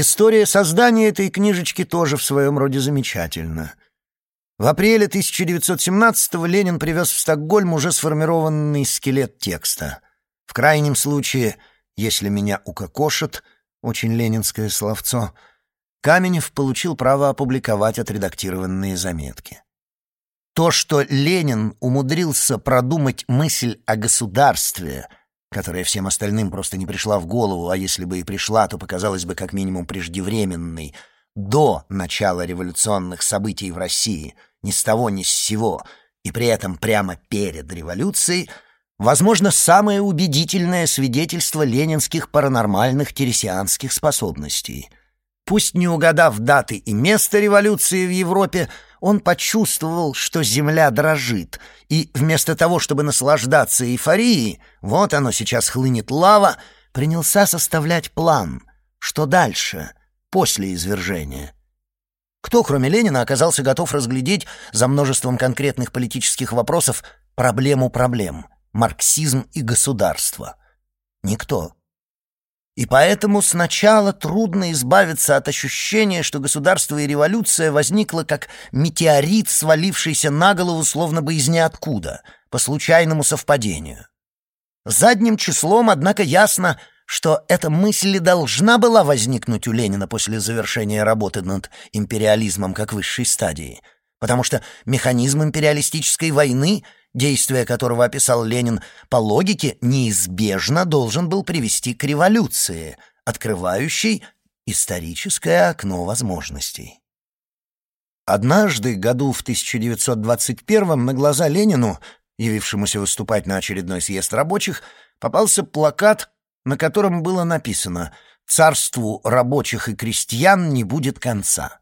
История создания этой книжечки тоже в своем роде замечательна. В апреле 1917-го Ленин привез в Стокгольм уже сформированный скелет текста. В крайнем случае, если меня укокошат, очень ленинское словцо, Каменев получил право опубликовать отредактированные заметки. То, что Ленин умудрился продумать мысль о государстве, которая всем остальным просто не пришла в голову, а если бы и пришла, то показалась бы как минимум преждевременной, до начала революционных событий в России, ни с того ни с сего, и при этом прямо перед революцией, возможно, самое убедительное свидетельство ленинских паранормальных тересианских способностей. Пусть не угадав даты и место революции в Европе, он почувствовал, что земля дрожит, и вместо того, чтобы наслаждаться эйфорией, вот оно сейчас хлынет лава, принялся составлять план. Что дальше, после извержения? Кто, кроме Ленина, оказался готов разглядеть за множеством конкретных политических вопросов проблему проблем — марксизм и государство? Никто. И поэтому сначала трудно избавиться от ощущения, что государство и революция возникло как метеорит, свалившийся на голову словно бы из ниоткуда, по случайному совпадению. Задним числом, однако, ясно, что эта мысль должна была возникнуть у Ленина после завершения работы над империализмом как высшей стадии, потому что механизм империалистической войны — действия которого описал Ленин, по логике неизбежно должен был привести к революции, открывающей историческое окно возможностей. Однажды, году в 1921 на глаза Ленину, явившемуся выступать на очередной съезд рабочих, попался плакат, на котором было написано «Царству рабочих и крестьян не будет конца».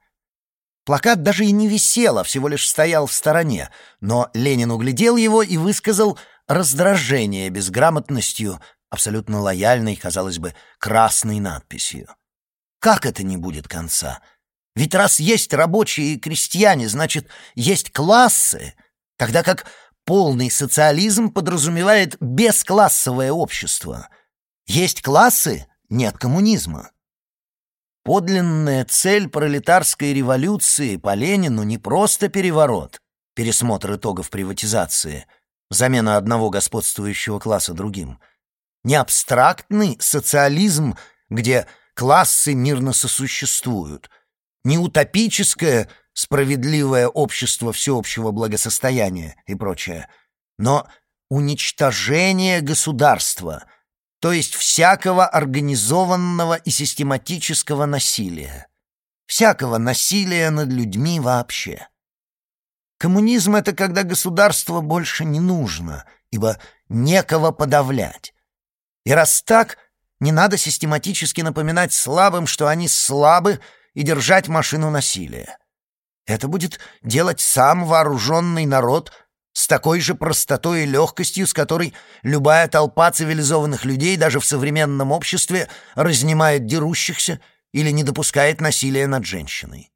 Плакат даже и не висел, а всего лишь стоял в стороне, но Ленин углядел его и высказал раздражение безграмотностью, абсолютно лояльной, казалось бы, красной надписью. Как это не будет конца? Ведь раз есть рабочие и крестьяне, значит, есть классы, тогда как полный социализм подразумевает бесклассовое общество. Есть классы — нет коммунизма. Подлинная цель пролетарской революции по Ленину не просто переворот, пересмотр итогов приватизации, замена одного господствующего класса другим, не абстрактный социализм, где классы мирно сосуществуют, не утопическое справедливое общество всеобщего благосостояния и прочее, но уничтожение государства — то есть всякого организованного и систематического насилия, всякого насилия над людьми вообще. Коммунизм — это когда государство больше не нужно, ибо некого подавлять. И раз так, не надо систематически напоминать слабым, что они слабы, и держать машину насилия. Это будет делать сам вооруженный народ — с такой же простотой и легкостью, с которой любая толпа цивилизованных людей даже в современном обществе разнимает дерущихся или не допускает насилия над женщиной.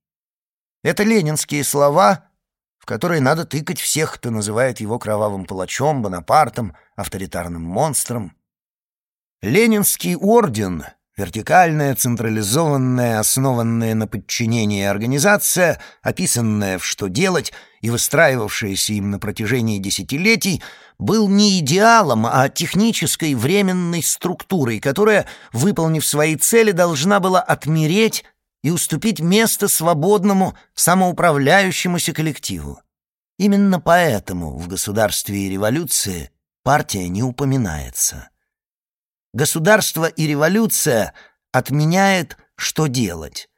Это ленинские слова, в которые надо тыкать всех, кто называет его кровавым палачом, Бонапартом, авторитарным монстром. Ленинский орден Вертикальная, централизованная, основанная на подчинении организация, описанная в «Что делать» и выстраивавшаяся им на протяжении десятилетий, был не идеалом, а технической временной структурой, которая, выполнив свои цели, должна была отмереть и уступить место свободному, самоуправляющемуся коллективу. Именно поэтому в государстве и революции партия не упоминается. Государство и революция отменяет, что делать.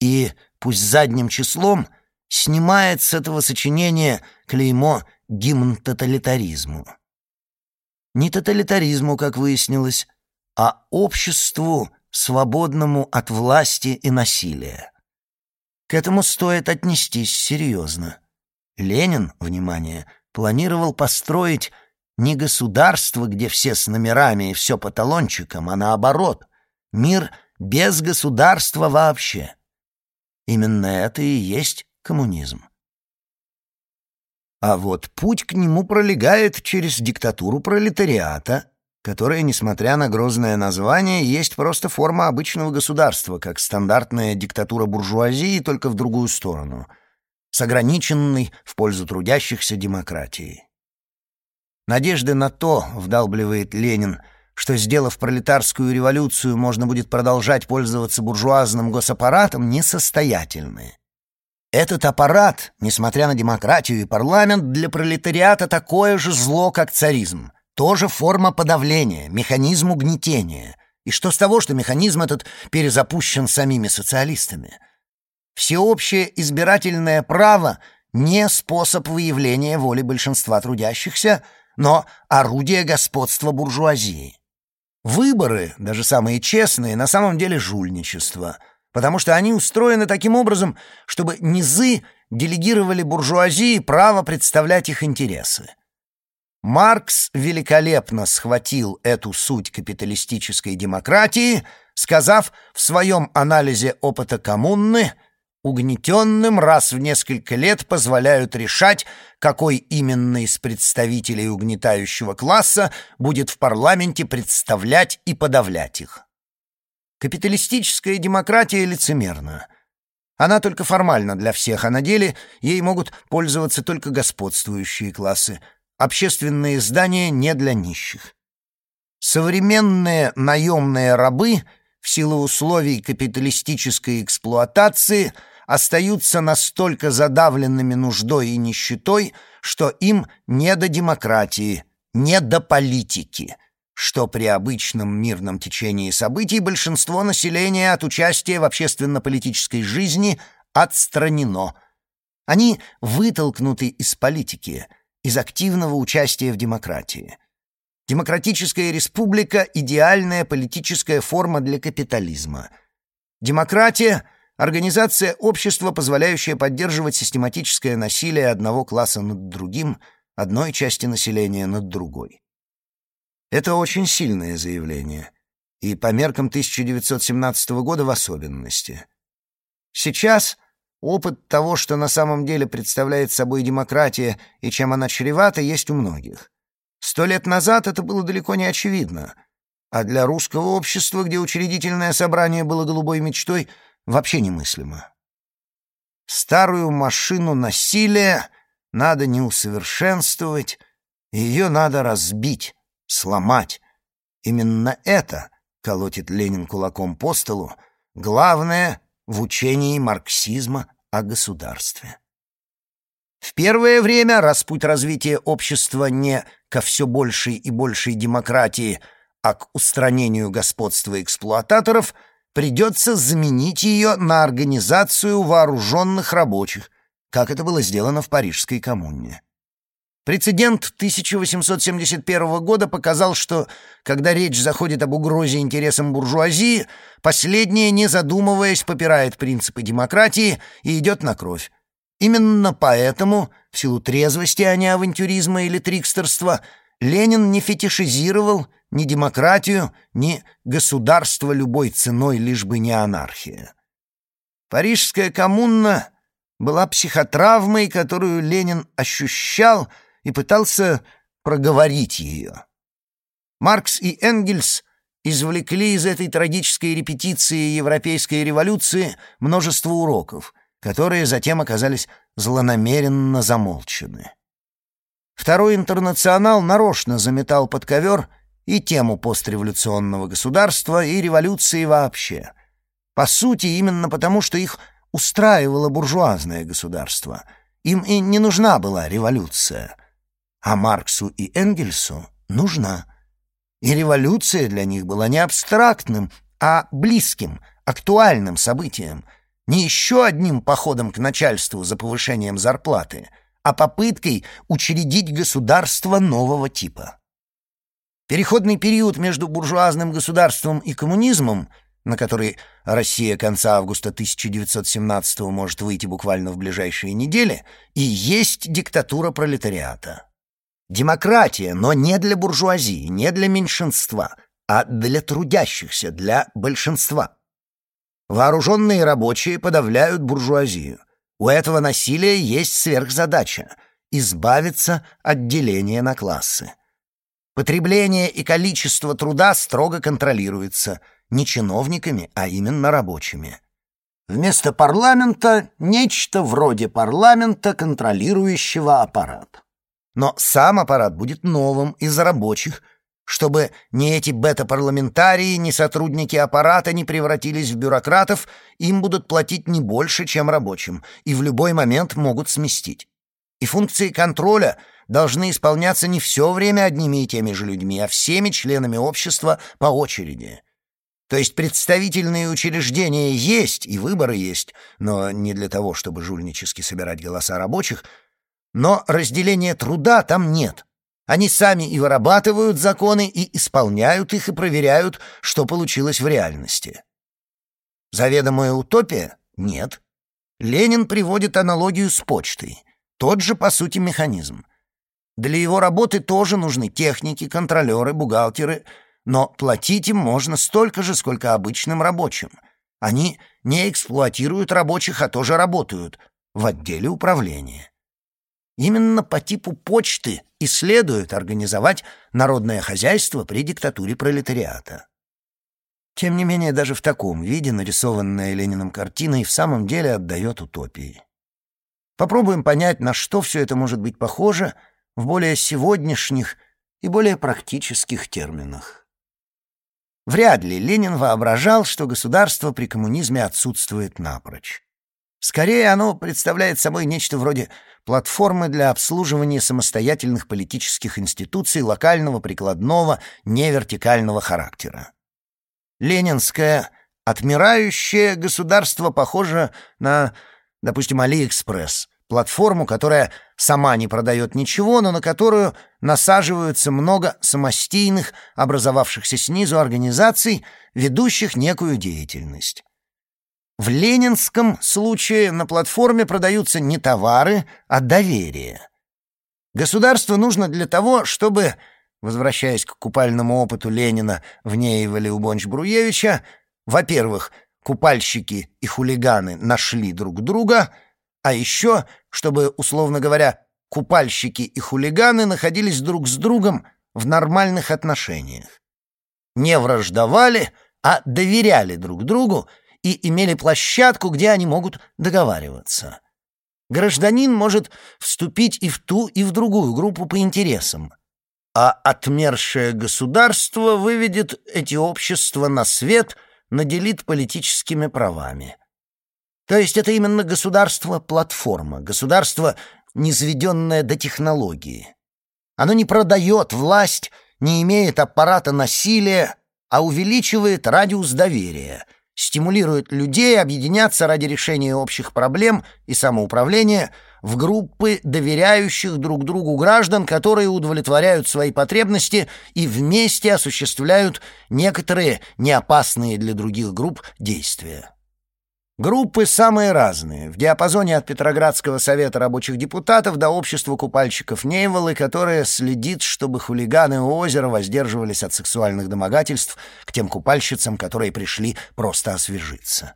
И, пусть задним числом, снимает с этого сочинения клеймо «гимн тоталитаризму». Не тоталитаризму, как выяснилось, а обществу, свободному от власти и насилия. К этому стоит отнестись серьезно. Ленин, внимание, планировал построить не государство, где все с номерами и все по талончикам, а наоборот, мир без государства вообще. Именно это и есть коммунизм. А вот путь к нему пролегает через диктатуру пролетариата, которое, несмотря на грозное название, есть просто форма обычного государства, как стандартная диктатура буржуазии, только в другую сторону, с ограниченной в пользу трудящихся демократией. Надежды на то, вдалбливает Ленин, что, сделав пролетарскую революцию, можно будет продолжать пользоваться буржуазным госаппаратом, несостоятельны. Этот аппарат, несмотря на демократию и парламент, для пролетариата такое же зло, как царизм. Тоже форма подавления, механизм угнетения. И что с того, что механизм этот перезапущен самими социалистами? Всеобщее избирательное право — не способ выявления воли большинства трудящихся, но орудие господства буржуазии. Выборы, даже самые честные, на самом деле жульничество — потому что они устроены таким образом, чтобы низы делегировали буржуазии право представлять их интересы. Маркс великолепно схватил эту суть капиталистической демократии, сказав в своем анализе опыта коммуны «Угнетенным раз в несколько лет позволяют решать, какой именно из представителей угнетающего класса будет в парламенте представлять и подавлять их». Капиталистическая демократия лицемерна. Она только формально для всех, а на деле ей могут пользоваться только господствующие классы. Общественные здания не для нищих. Современные наемные рабы в силу условий капиталистической эксплуатации остаются настолько задавленными нуждой и нищетой, что им не до демократии, не до политики — что при обычном мирном течении событий большинство населения от участия в общественно-политической жизни отстранено. Они вытолкнуты из политики, из активного участия в демократии. Демократическая республика — идеальная политическая форма для капитализма. Демократия — организация общества, позволяющая поддерживать систематическое насилие одного класса над другим, одной части населения над другой. Это очень сильное заявление, и по меркам 1917 года в особенности. Сейчас опыт того, что на самом деле представляет собой демократия и чем она чревата, есть у многих. Сто лет назад это было далеко не очевидно, а для русского общества, где учредительное собрание было голубой мечтой, вообще немыслимо. Старую машину насилия надо не усовершенствовать, ее надо разбить, сломать. Именно это, колотит Ленин кулаком по столу, главное в учении марксизма о государстве. В первое время, раз путь развития общества не ко все большей и большей демократии, а к устранению господства эксплуататоров, придется заменить ее на организацию вооруженных рабочих, как это было сделано в Парижской коммуне. Прецедент 1871 года показал, что, когда речь заходит об угрозе интересам буржуазии, последняя, не задумываясь, попирает принципы демократии и идет на кровь. Именно поэтому, в силу трезвости, а не авантюризма или трикстерства, Ленин не фетишизировал ни демократию, ни государство любой ценой, лишь бы не анархия. Парижская коммуна была психотравмой, которую Ленин ощущал — и пытался проговорить ее. Маркс и Энгельс извлекли из этой трагической репетиции Европейской революции множество уроков, которые затем оказались злонамеренно замолчены. Второй интернационал нарочно заметал под ковер и тему постреволюционного государства, и революции вообще. По сути, именно потому, что их устраивало буржуазное государство. Им и не нужна была революция — а Марксу и Энгельсу нужна. И революция для них была не абстрактным, а близким, актуальным событием, не еще одним походом к начальству за повышением зарплаты, а попыткой учредить государство нового типа. Переходный период между буржуазным государством и коммунизмом, на который Россия конца августа 1917 может выйти буквально в ближайшие недели, и есть диктатура пролетариата. Демократия, но не для буржуазии, не для меньшинства, а для трудящихся, для большинства. Вооруженные рабочие подавляют буржуазию. У этого насилия есть сверхзадача — избавиться от деления на классы. Потребление и количество труда строго контролируется не чиновниками, а именно рабочими. Вместо парламента нечто вроде парламента, контролирующего аппарат. Но сам аппарат будет новым из рабочих, чтобы ни эти бета-парламентарии, ни сотрудники аппарата не превратились в бюрократов, им будут платить не больше, чем рабочим, и в любой момент могут сместить. И функции контроля должны исполняться не все время одними и теми же людьми, а всеми членами общества по очереди. То есть представительные учреждения есть и выборы есть, но не для того, чтобы жульнически собирать голоса рабочих, но разделения труда там нет. Они сами и вырабатывают законы, и исполняют их, и проверяют, что получилось в реальности. Заведомая утопия? Нет. Ленин приводит аналогию с почтой. Тот же, по сути, механизм. Для его работы тоже нужны техники, контролеры, бухгалтеры — но платить им можно столько же, сколько обычным рабочим. Они не эксплуатируют рабочих, а тоже работают в отделе управления. Именно по типу почты и следует организовать народное хозяйство при диктатуре пролетариата. Тем не менее, даже в таком виде нарисованная Лениным картина и в самом деле отдает утопии. Попробуем понять, на что все это может быть похоже в более сегодняшних и более практических терминах. Вряд ли Ленин воображал, что государство при коммунизме отсутствует напрочь. Скорее, оно представляет собой нечто вроде платформы для обслуживания самостоятельных политических институций локального, прикладного, невертикального характера. Ленинское отмирающее государство похоже на, допустим, Алиэкспресс — платформу, которая сама не продает ничего, но на которую насаживаются много самостийных, образовавшихся снизу организаций, ведущих некую деятельность. В ленинском случае на платформе продаются не товары, а доверие. Государство нужно для того, чтобы, возвращаясь к купальному опыту Ленина в Нейволе у Бонч-Бруевича, во-первых, купальщики и хулиганы нашли друг друга — а еще, чтобы, условно говоря, купальщики и хулиганы находились друг с другом в нормальных отношениях. Не враждовали, а доверяли друг другу и имели площадку, где они могут договариваться. Гражданин может вступить и в ту, и в другую группу по интересам, а отмершее государство выведет эти общества на свет, наделит политическими правами. То есть это именно государство-платформа, государство, низведенное до технологии. Оно не продает власть, не имеет аппарата насилия, а увеличивает радиус доверия, стимулирует людей объединяться ради решения общих проблем и самоуправления в группы доверяющих друг другу граждан, которые удовлетворяют свои потребности и вместе осуществляют некоторые неопасные для других групп действия. Группы самые разные, в диапазоне от Петроградского совета рабочих депутатов до общества купальщиков Нейволы, которое следит, чтобы хулиганы у озера воздерживались от сексуальных домогательств к тем купальщицам, которые пришли просто освежиться.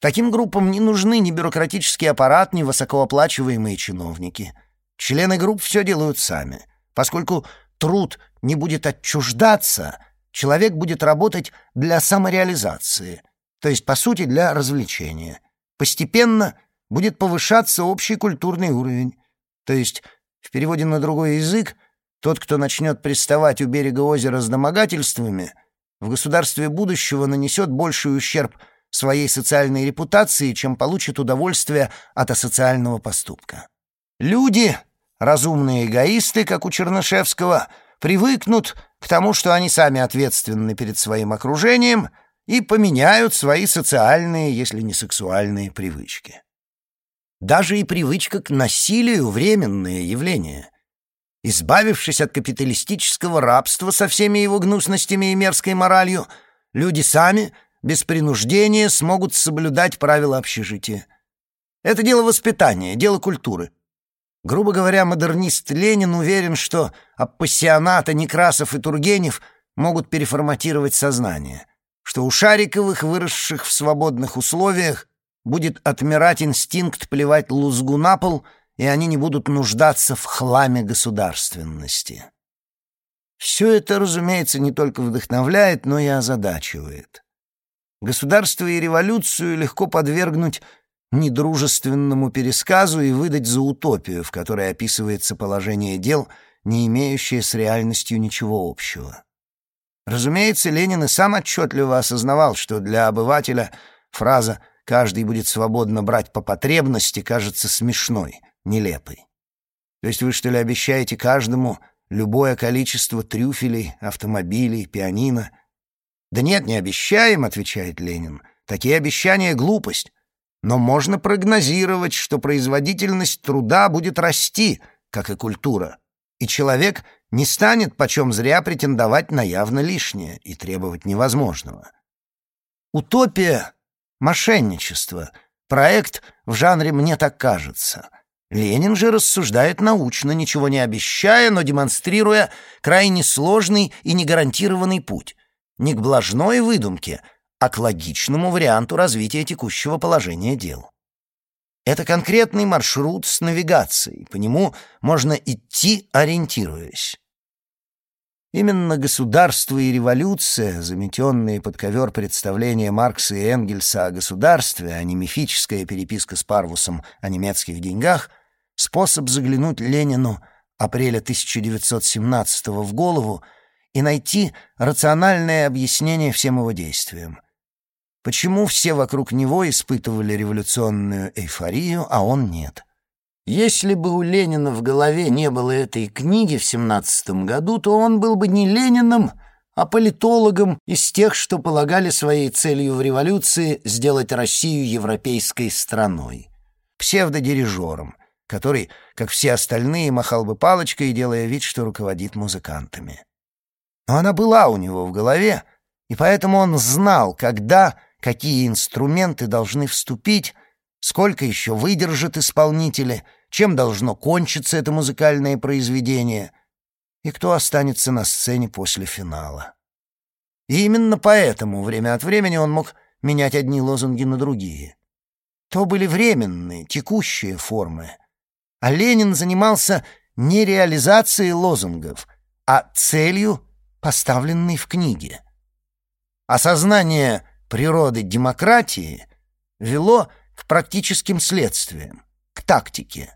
Таким группам не нужны ни бюрократический аппарат, ни высокооплачиваемые чиновники. Члены групп все делают сами. Поскольку труд не будет отчуждаться, человек будет работать для самореализации — то есть, по сути, для развлечения. Постепенно будет повышаться общий культурный уровень, то есть, в переводе на другой язык, тот, кто начнет приставать у берега озера с домогательствами, в государстве будущего нанесет больший ущерб своей социальной репутации, чем получит удовольствие от асоциального поступка. Люди, разумные эгоисты, как у Чернышевского, привыкнут к тому, что они сами ответственны перед своим окружением — и поменяют свои социальные, если не сексуальные привычки. Даже и привычка к насилию — временное явление. Избавившись от капиталистического рабства со всеми его гнусностями и мерзкой моралью, люди сами, без принуждения, смогут соблюдать правила общежития. Это дело воспитания, дело культуры. Грубо говоря, модернист Ленин уверен, что апассионаты Некрасов и Тургенев могут переформатировать сознание что у Шариковых, выросших в свободных условиях, будет отмирать инстинкт плевать лузгу на пол, и они не будут нуждаться в хламе государственности. Все это, разумеется, не только вдохновляет, но и озадачивает. Государство и революцию легко подвергнуть недружественному пересказу и выдать за утопию, в которой описывается положение дел, не имеющее с реальностью ничего общего. Разумеется, Ленин и сам отчетливо осознавал, что для обывателя фраза «каждый будет свободно брать по потребности» кажется смешной, нелепой. То есть вы, что ли, обещаете каждому любое количество трюфелей, автомобилей, пианино? «Да нет, не обещаем», — отвечает Ленин. «Такие обещания — глупость. Но можно прогнозировать, что производительность труда будет расти, как и культура, и человек не станет почем зря претендовать на явно лишнее и требовать невозможного. Утопия — мошенничество, проект в жанре «мне так кажется». Ленин же рассуждает научно, ничего не обещая, но демонстрируя крайне сложный и негарантированный путь. Не к блажной выдумке, а к логичному варианту развития текущего положения дел. Это конкретный маршрут с навигацией, по нему можно идти, ориентируясь. Именно государство и революция, заметенные под ковер представления Маркса и Энгельса о государстве, а не мифическая переписка с Парвусом о немецких деньгах, способ заглянуть Ленину апреля 1917 в голову и найти рациональное объяснение всем его действиям. Почему все вокруг него испытывали революционную эйфорию, а он нет? Если бы у Ленина в голове не было этой книги в семнадцатом году, то он был бы не Лениным, а политологом из тех, что полагали своей целью в революции сделать Россию европейской страной. Псевдодирижером, который, как все остальные, махал бы палочкой, делая вид, что руководит музыкантами. Но она была у него в голове, и поэтому он знал, когда какие инструменты должны вступить, сколько еще выдержат исполнители, чем должно кончиться это музыкальное произведение и кто останется на сцене после финала. И именно поэтому время от времени он мог менять одни лозунги на другие. То были временные, текущие формы. А Ленин занимался не реализацией лозунгов, а целью, поставленной в книге. Осознание природы демократии вело к практическим следствиям, к тактике.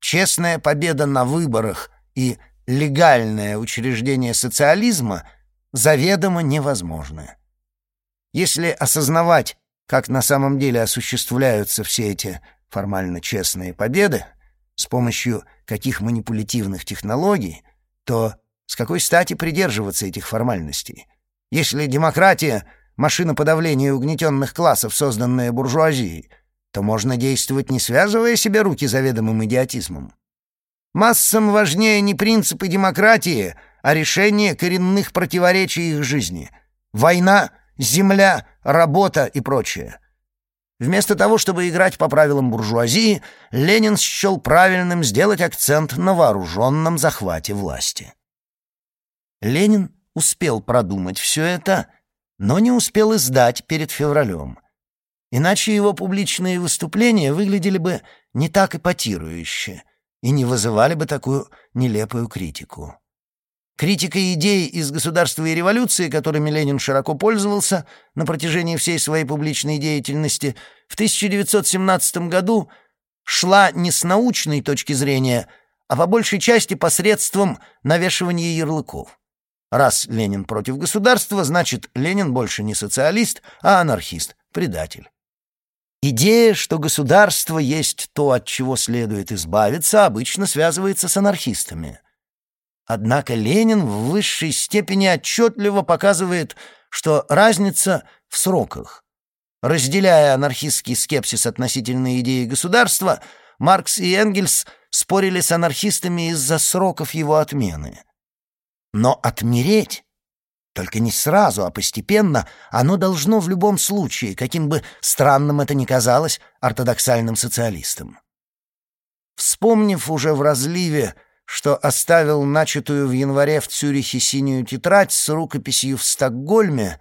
Честная победа на выборах и легальное учреждение социализма заведомо невозможны. Если осознавать, как на самом деле осуществляются все эти формально честные победы, с помощью каких манипулятивных технологий, то с какой стати придерживаться этих формальностей? Если демократия машина подавления угнетенных классов, созданная буржуазией, то можно действовать, не связывая себе руки заведомым идиотизмом. Массам важнее не принципы демократии, а решение коренных противоречий их жизни. Война, земля, работа и прочее. Вместо того, чтобы играть по правилам буржуазии, Ленин счел правильным сделать акцент на вооруженном захвате власти. Ленин успел продумать все это — но не успел издать перед февралем. Иначе его публичные выступления выглядели бы не так эпатирующе и не вызывали бы такую нелепую критику. Критика идей из государства и революции, которыми Ленин широко пользовался на протяжении всей своей публичной деятельности, в 1917 году шла не с научной точки зрения, а по большей части посредством навешивания ярлыков. Раз Ленин против государства, значит, Ленин больше не социалист, а анархист, предатель. Идея, что государство есть то, от чего следует избавиться, обычно связывается с анархистами. Однако Ленин в высшей степени отчетливо показывает, что разница в сроках. Разделяя анархистский скепсис относительно идеи государства, Маркс и Энгельс спорили с анархистами из-за сроков его отмены. Но отмереть, только не сразу, а постепенно, оно должно в любом случае, каким бы странным это ни казалось, ортодоксальным социалистам. Вспомнив уже в разливе, что оставил начатую в январе в Цюрихе синюю тетрадь с рукописью в Стокгольме,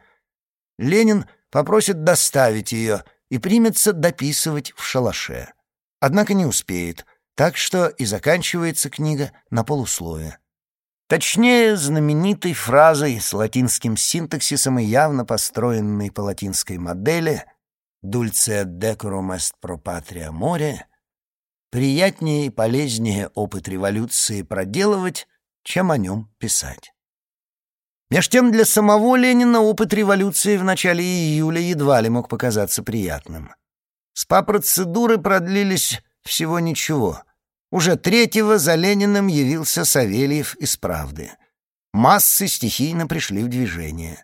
Ленин попросит доставить ее и примется дописывать в шалаше. Однако не успеет, так что и заканчивается книга на полусловие. Точнее, знаменитой фразой с латинским синтаксисом и явно построенной по латинской модели «Dulce decorum est pro patria more» приятнее и полезнее опыт революции проделывать, чем о нем писать. Меж тем для самого Ленина опыт революции в начале июля едва ли мог показаться приятным. СПА-процедуры продлились всего ничего. Уже третьего за Лениным явился Савельев из «Правды». Массы стихийно пришли в движение.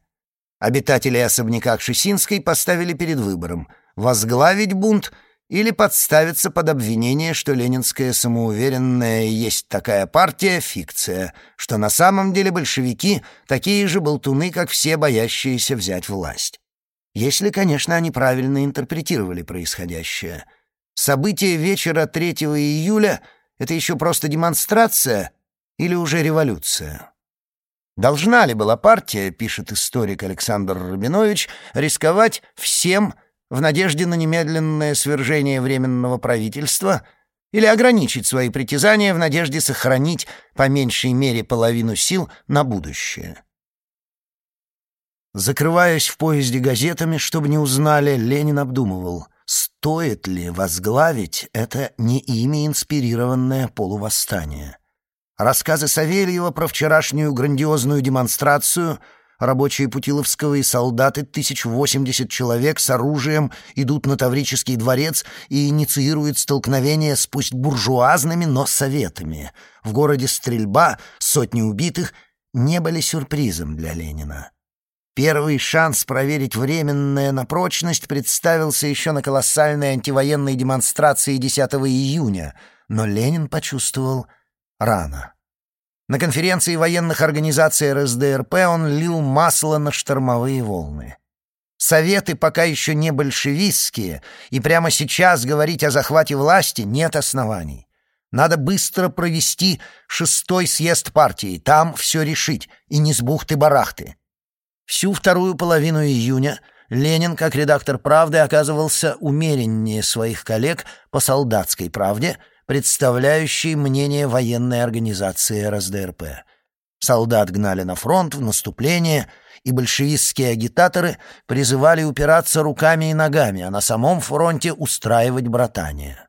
Обитатели особняка Кшесинской поставили перед выбором — возглавить бунт или подставиться под обвинение, что ленинская самоуверенная есть такая партия — фикция, что на самом деле большевики — такие же болтуны, как все боящиеся взять власть. Если, конечно, они правильно интерпретировали происходящее — Событие вечера 3 июля — это еще просто демонстрация или уже революция? Должна ли была партия, пишет историк Александр Рубинович, рисковать всем в надежде на немедленное свержение Временного правительства или ограничить свои притязания в надежде сохранить по меньшей мере половину сил на будущее? Закрываясь в поезде газетами, чтобы не узнали, Ленин обдумывал — Стоит ли возглавить это не ими инспирированное полувосстание? Рассказы Савельева про вчерашнюю грандиозную демонстрацию рабочие Путиловского и солдаты, 1080 человек с оружием, идут на Таврический дворец и инициируют столкновение с пусть буржуазными, но советами. В городе стрельба, сотни убитых не были сюрпризом для Ленина. Первый шанс проверить временное на прочность представился еще на колоссальной антивоенной демонстрации 10 июня, но Ленин почувствовал рано. На конференции военных организаций РСДРП он лил масло на штормовые волны. Советы пока еще не большевистские, и прямо сейчас говорить о захвате власти нет оснований. Надо быстро провести шестой съезд партии, там все решить, и не с бухты-барахты. Всю вторую половину июня Ленин, как редактор «Правды», оказывался умереннее своих коллег по «Солдатской правде», представляющей мнение военной организации РСДРП. Солдат гнали на фронт, в наступление, и большевистские агитаторы призывали упираться руками и ногами, а на самом фронте устраивать братание.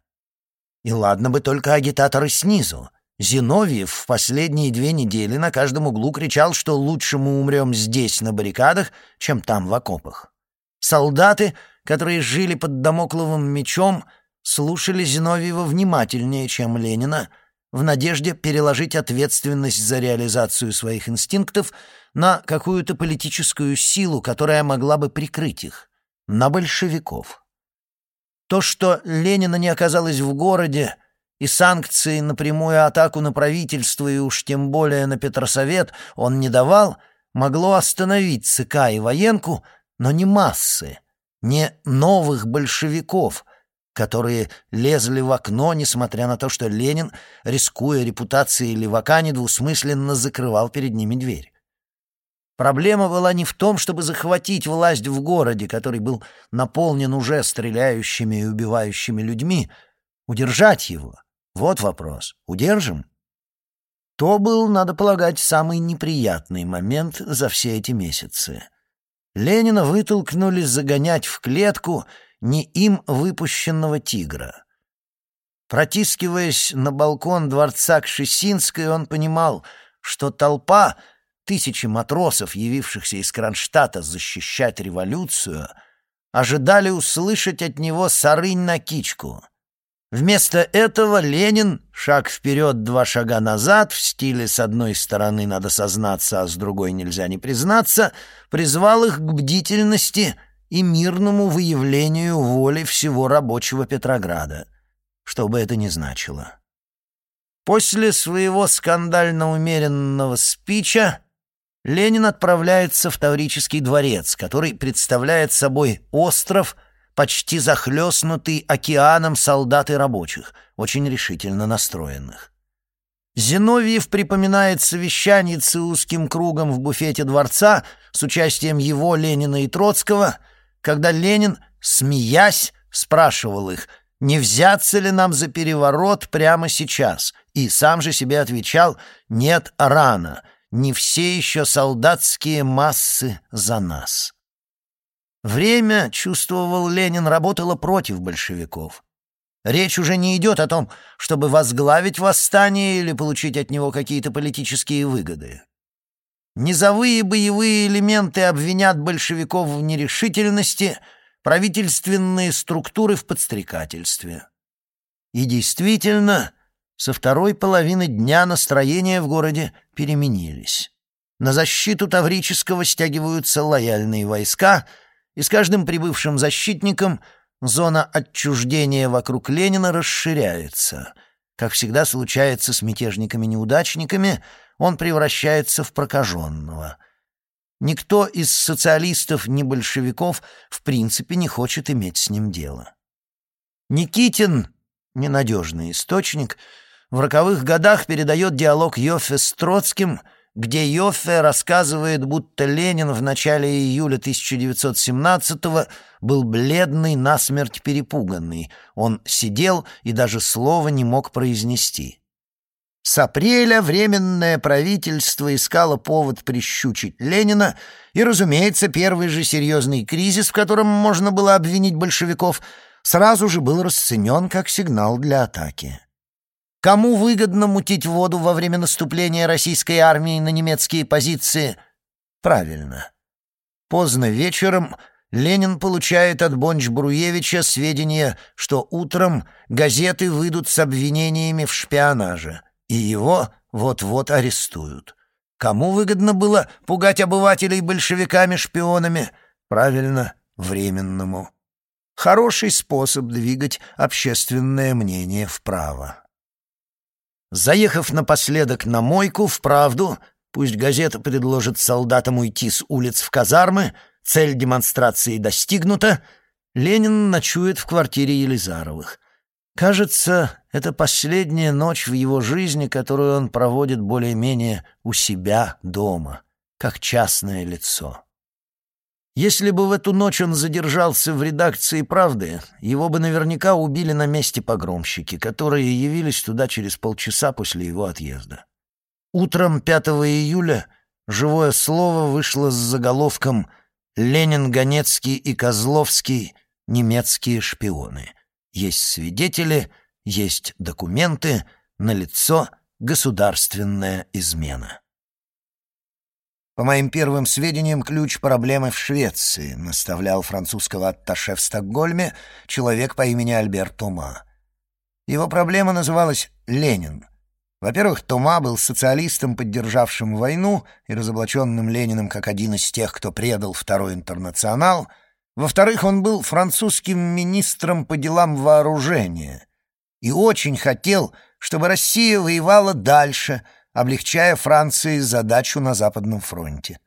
И ладно бы только агитаторы снизу, Зиновьев в последние две недели на каждом углу кричал, что лучше мы умрем здесь, на баррикадах, чем там, в окопах. Солдаты, которые жили под домокловым мечом, слушали Зиновьева внимательнее, чем Ленина, в надежде переложить ответственность за реализацию своих инстинктов на какую-то политическую силу, которая могла бы прикрыть их, на большевиков. То, что Ленина не оказалось в городе, и санкции на прямую атаку на правительство и уж тем более на Петросовет он не давал, могло остановить ЦК и военку, но не массы, не новых большевиков, которые лезли в окно, несмотря на то, что Ленин, рискуя репутацией левака, недвусмысленно закрывал перед ними дверь. Проблема была не в том, чтобы захватить власть в городе, который был наполнен уже стреляющими и убивающими людьми, удержать его, вот вопрос. Удержим? То был, надо полагать, самый неприятный момент за все эти месяцы. Ленина вытолкнули загонять в клетку не им выпущенного тигра. Протискиваясь на балкон дворца Кшесинской, он понимал, что толпа, тысячи матросов, явившихся из Кронштадта защищать революцию, ожидали услышать от него сарынь на кичку — Вместо этого Ленин, шаг вперед, два шага назад, в стиле «с одной стороны надо сознаться, а с другой нельзя не признаться», призвал их к бдительности и мирному выявлению воли всего рабочего Петрограда, что бы это ни значило. После своего скандально умеренного спича Ленин отправляется в Таврический дворец, который представляет собой остров — почти захлестнутый океаном солдат и рабочих, очень решительно настроенных. Зиновьев припоминает совещаницы узким кругом в буфете дворца с участием его, Ленина и Троцкого, когда Ленин, смеясь, спрашивал их, не взяться ли нам за переворот прямо сейчас, и сам же себе отвечал «нет, рано, не все еще солдатские массы за нас». Время, чувствовал Ленин, работало против большевиков. Речь уже не идет о том, чтобы возглавить восстание или получить от него какие-то политические выгоды. Низовые боевые элементы обвинят большевиков в нерешительности, правительственные структуры в подстрекательстве. И действительно, со второй половины дня настроения в городе переменились. На защиту Таврического стягиваются лояльные войска, и с каждым прибывшим защитником зона отчуждения вокруг Ленина расширяется. Как всегда случается с мятежниками-неудачниками, он превращается в прокаженного. Никто из социалистов, ни большевиков в принципе не хочет иметь с ним дело. Никитин, ненадежный источник, в роковых годах передает диалог Йоффе с Троцким, где Йоффе рассказывает, будто Ленин в начале июля 1917-го был бледный, насмерть перепуганный. Он сидел и даже слова не мог произнести. С апреля Временное правительство искало повод прищучить Ленина, и, разумеется, первый же серьезный кризис, в котором можно было обвинить большевиков, сразу же был расценен как сигнал для атаки. Кому выгодно мутить воду во время наступления российской армии на немецкие позиции? Правильно. Поздно вечером Ленин получает от Бонч-Бруевича сведения, что утром газеты выйдут с обвинениями в шпионаже, и его вот-вот арестуют. Кому выгодно было пугать обывателей большевиками-шпионами? Правильно, временному. Хороший способ двигать общественное мнение вправо. Заехав напоследок на мойку, вправду, пусть газета предложит солдатам уйти с улиц в казармы, цель демонстрации достигнута, Ленин ночует в квартире Елизаровых. Кажется, это последняя ночь в его жизни, которую он проводит более-менее у себя дома, как частное лицо. Если бы в эту ночь он задержался в редакции «Правды», его бы наверняка убили на месте погромщики, которые явились туда через полчаса после его отъезда. Утром 5 июля «Живое слово» вышло с заголовком «Ленин, Ганецкий и Козловский — немецкие шпионы». Есть свидетели, есть документы, налицо государственная измена. По моим первым сведениям, ключ проблемы в Швеции, наставлял французского атташе в Стокгольме человек по имени Альберт Тома. Его проблема называлась «Ленин». Во-первых, Тома был социалистом, поддержавшим войну и разоблаченным Лениным как один из тех, кто предал Второй интернационал. Во-вторых, он был французским министром по делам вооружения и очень хотел, чтобы Россия воевала дальше — облегчая Франции задачу на Западном фронте.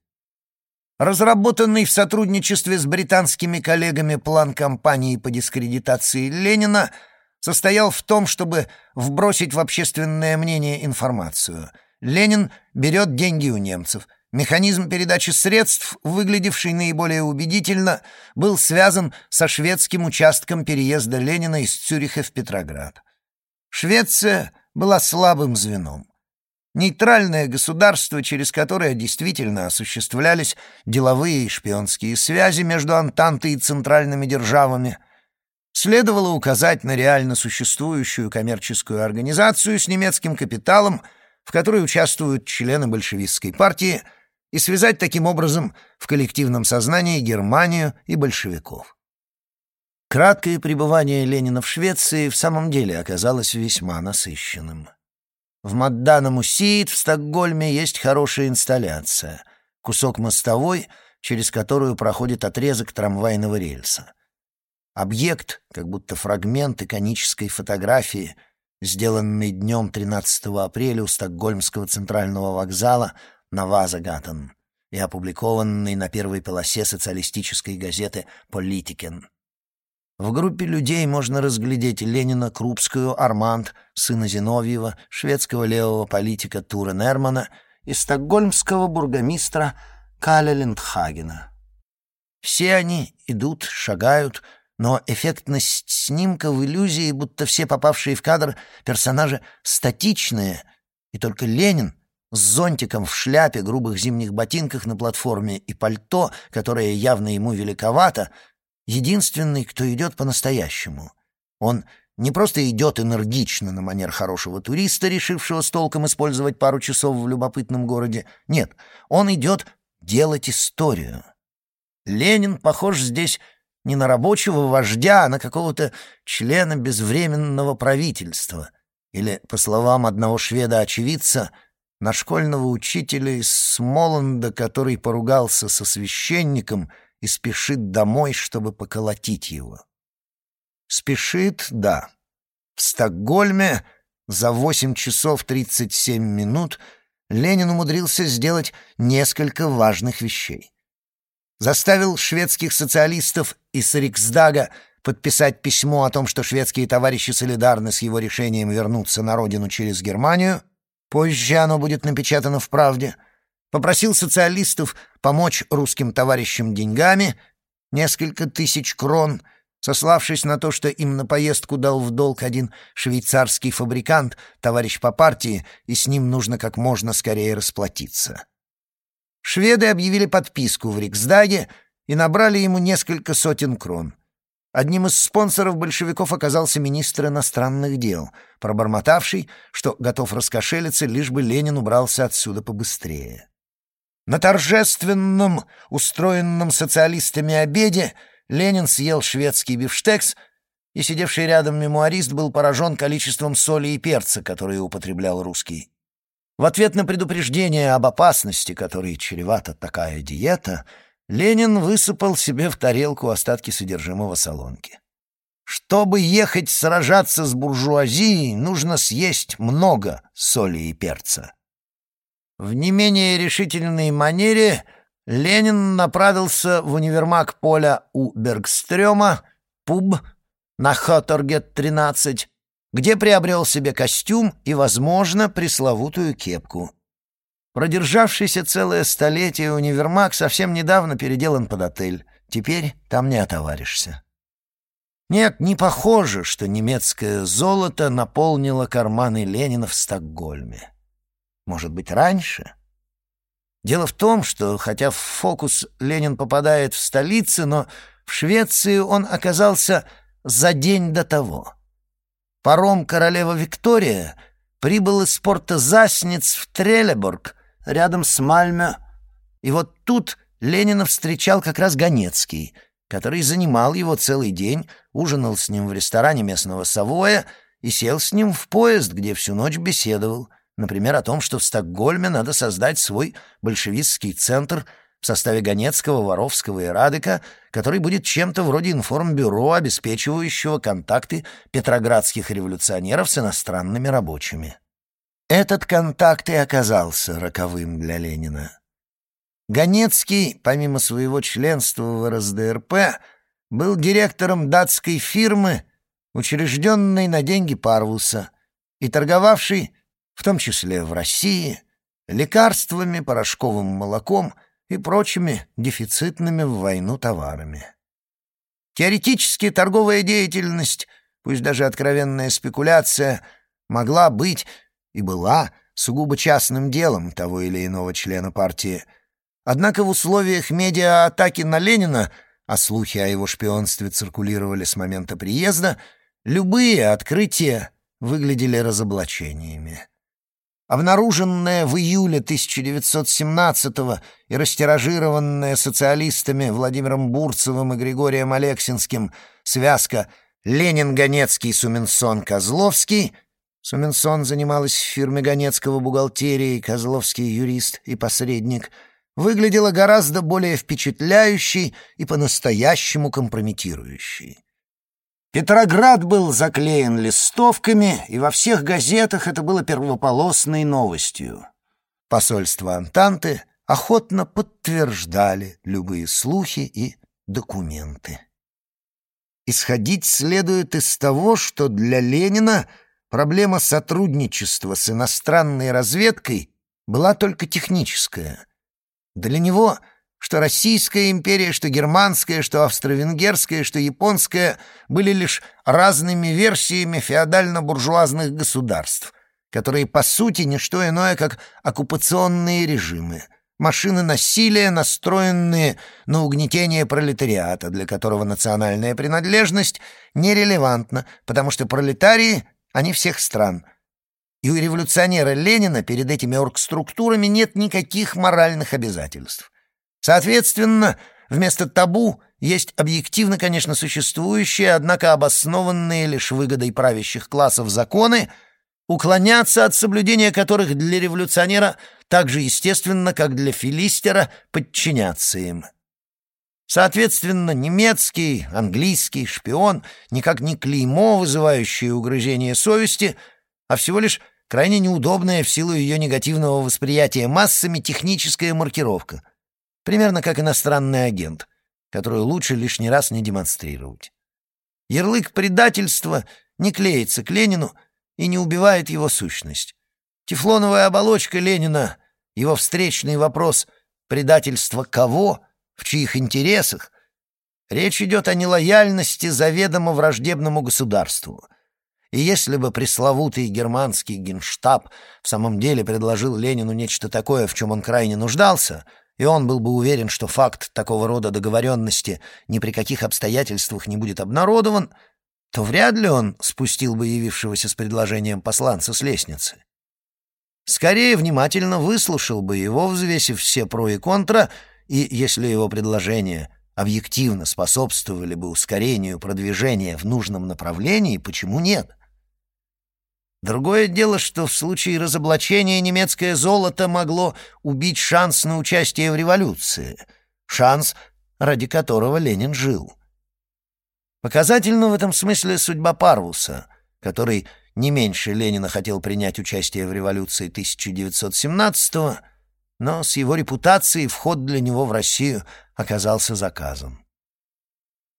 Разработанный в сотрудничестве с британскими коллегами план кампании по дискредитации Ленина состоял в том, чтобы вбросить в общественное мнение информацию. Ленин берет деньги у немцев. Механизм передачи средств, выглядевший наиболее убедительно, был связан со шведским участком переезда Ленина из Цюриха в Петроград. Швеция была слабым звеном нейтральное государство, через которое действительно осуществлялись деловые и шпионские связи между Антантой и центральными державами, следовало указать на реально существующую коммерческую организацию с немецким капиталом, в которой участвуют члены большевистской партии, и связать таким образом в коллективном сознании Германию и большевиков. Краткое пребывание Ленина в Швеции в самом деле оказалось весьма насыщенным. В Мадданом Усиит в Стокгольме есть хорошая инсталляция. Кусок мостовой, через которую проходит отрезок трамвайного рельса. Объект, как будто фрагмент иконической фотографии, сделанный днем 13 апреля у Стокгольмского центрального вокзала на Вазагатен и опубликованный на первой полосе социалистической газеты «Политикен». В группе людей можно разглядеть Ленина, Крупскую, Арманд, сына Зиновьева, шведского левого политика Тура Нермана и стокгольмского бургомистра Каля Линдхагена. Все они идут, шагают, но эффектность снимка в иллюзии, будто все попавшие в кадр персонажи статичные, и только Ленин с зонтиком в шляпе, грубых зимних ботинках на платформе и пальто, которое явно ему великовато, единственный, кто идет по-настоящему. Он не просто идет энергично на манер хорошего туриста, решившего с толком использовать пару часов в любопытном городе. Нет, он идет делать историю. Ленин похож здесь не на рабочего вождя, а на какого-то члена безвременного правительства. Или, по словам одного шведа-очевидца, на школьного учителя из Смоланда, который поругался со священником и спешит домой, чтобы поколотить его. Спешит, да. В Стокгольме за 8 часов 37 минут Ленин умудрился сделать несколько важных вещей заставил шведских социалистов из Риксдага подписать письмо о том, что шведские товарищи солидарны с его решением вернуться на родину через Германию, позже оно будет напечатано в «Правде», попросил социалистов помочь русским товарищам деньгами, несколько тысяч крон, сославшись на то, что им на поездку дал в долг один швейцарский фабрикант, товарищ по партии, и с ним нужно как можно скорее расплатиться. Шведы объявили подписку в Риксдаге и набрали ему несколько сотен крон. Одним из спонсоров большевиков оказался министр иностранных дел, пробормотавший, что готов раскошелиться, лишь бы Ленин убрался отсюда побыстрее. На торжественном, устроенном социалистами обеде Ленин съел шведский бифштекс, и сидевший рядом мемуарист был поражен количеством соли и перца, которые употреблял русский. В ответ на предупреждение об опасности, которой чревата такая диета, Ленин высыпал себе в тарелку остатки содержимого солонки. Чтобы ехать сражаться с буржуазией, нужно съесть много соли и перца. В не менее решительной манере Ленин направился в универмаг поля у Бергстрёма, пуб, на Хоторгет 13, где приобрел себе костюм и, возможно, пресловутую кепку. Продержавшийся целое столетие универмаг совсем недавно переделан под отель. Теперь там не отоваришься. Нет, не похоже, что немецкое золото наполнило карманы Ленина в Стокгольме. Может быть, раньше? Дело в том, что, хотя в фокус Ленин попадает в столице, но в Швеции он оказался за день до того — Паром «Королева Виктория» прибыл из порта Засниц в Трелеборг, рядом с Мальме. И вот тут Ленина встречал как раз Ганецкий, который занимал его целый день, ужинал с ним в ресторане местного Савоя и сел с ним в поезд, где всю ночь беседовал, например, о том, что в Стокгольме надо создать свой большевистский центр – в составе Ганецкого, Воровского и Радыка, который будет чем-то вроде информбюро, обеспечивающего контакты петроградских революционеров с иностранными рабочими. Этот контакт и оказался роковым для Ленина. Ганецкий, помимо своего членства в РСДРП, был директором датской фирмы, учрежденной на деньги Парвуса и торговавшей, в том числе в России, лекарствами, порошковым молоком — и прочими дефицитными в войну товарами. Теоретически торговая деятельность, пусть даже откровенная спекуляция, могла быть и была сугубо частным делом того или иного члена партии. Однако в условиях медиа-атаки на Ленина, а слухи о его шпионстве циркулировали с момента приезда, любые открытия выглядели разоблачениями. Обнаруженная в июле 1917-го и растиражированная социалистами Владимиром Бурцевым и Григорием Алексинским связка Ленин-Ганецкий-Суменсон-Козловский Суменсон занималась в фирме Ганецкого бухгалтерии, Козловский юрист и посредник, выглядела гораздо более впечатляющей и по-настоящему компрометирующей. Петроград был заклеен листовками, и во всех газетах это было первополосной новостью. Посольства Антанты охотно подтверждали любые слухи и документы. Исходить следует из того, что для Ленина проблема сотрудничества с иностранной разведкой была только техническая. Для него что Российская империя, что Германская, что Австро-Венгерская, что Японская были лишь разными версиями феодально-буржуазных государств, которые по сути не что иное, как оккупационные режимы, машины насилия, настроенные на угнетение пролетариата, для которого национальная принадлежность нерелевантна, потому что пролетарии — они всех стран. И у революционера Ленина перед этими оргструктурами нет никаких моральных обязательств. Соответственно, вместо табу есть объективно, конечно, существующие, однако обоснованные лишь выгодой правящих классов законы — уклоняться от соблюдения которых для революционера так же естественно, как для филистера подчиняться им. Соответственно, немецкий, английский шпион никак не клеймо, вызывающее угрызение совести, а всего лишь крайне неудобная в силу ее негативного восприятия массами техническая маркировка, примерно как иностранный агент, которую лучше лишний раз не демонстрировать. Ярлык предательства не клеится к Ленину — и не убивает его сущность. Тефлоновая оболочка Ленина, его встречный вопрос «предательство кого? В чьих интересах?» Речь идет о нелояльности заведомо враждебному государству. И если бы пресловутый германский генштаб в самом деле предложил Ленину нечто такое, в чем он крайне нуждался, и он был бы уверен, что факт такого рода договоренности ни при каких обстоятельствах не будет обнародован, то вряд ли он спустил бы явившегося с предложением посланца с лестницы. Скорее, внимательно выслушал бы его, взвесив все про и контра, и, если его предложения объективно способствовали бы ускорению продвижения в нужном направлении, почему нет? Другое дело, что в случае разоблачения немецкое золото могло убить шанс на участие в революции, шанс, ради которого Ленин жил. Показательна в этом смысле судьба Парвуса, который не меньше Ленина хотел принять участие в революции 1917-го, но с его репутацией вход для него в Россию оказался заказом.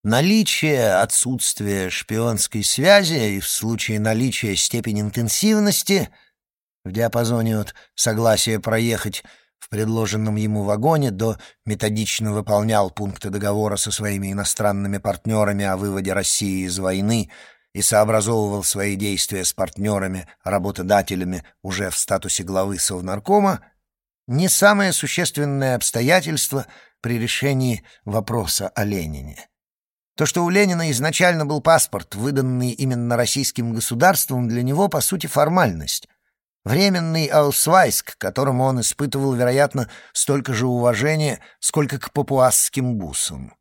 Наличие, отсутствие шпионской связи и в случае наличия степень интенсивности в диапазоне от согласия проехать в предложенном ему вагоне до методично выполнял пункты договора со своими иностранными партнерами о выводе России из войны и сообразовывал свои действия с партнерами, работодателями уже в статусе главы Совнаркома, не самое существенное обстоятельство при решении вопроса о Ленине. То, что у Ленина изначально был паспорт, выданный именно российским государством, для него, по сути, формальность. Временный аусвайс, к которому он испытывал, вероятно, столько же уважения, сколько к папуасским бусам.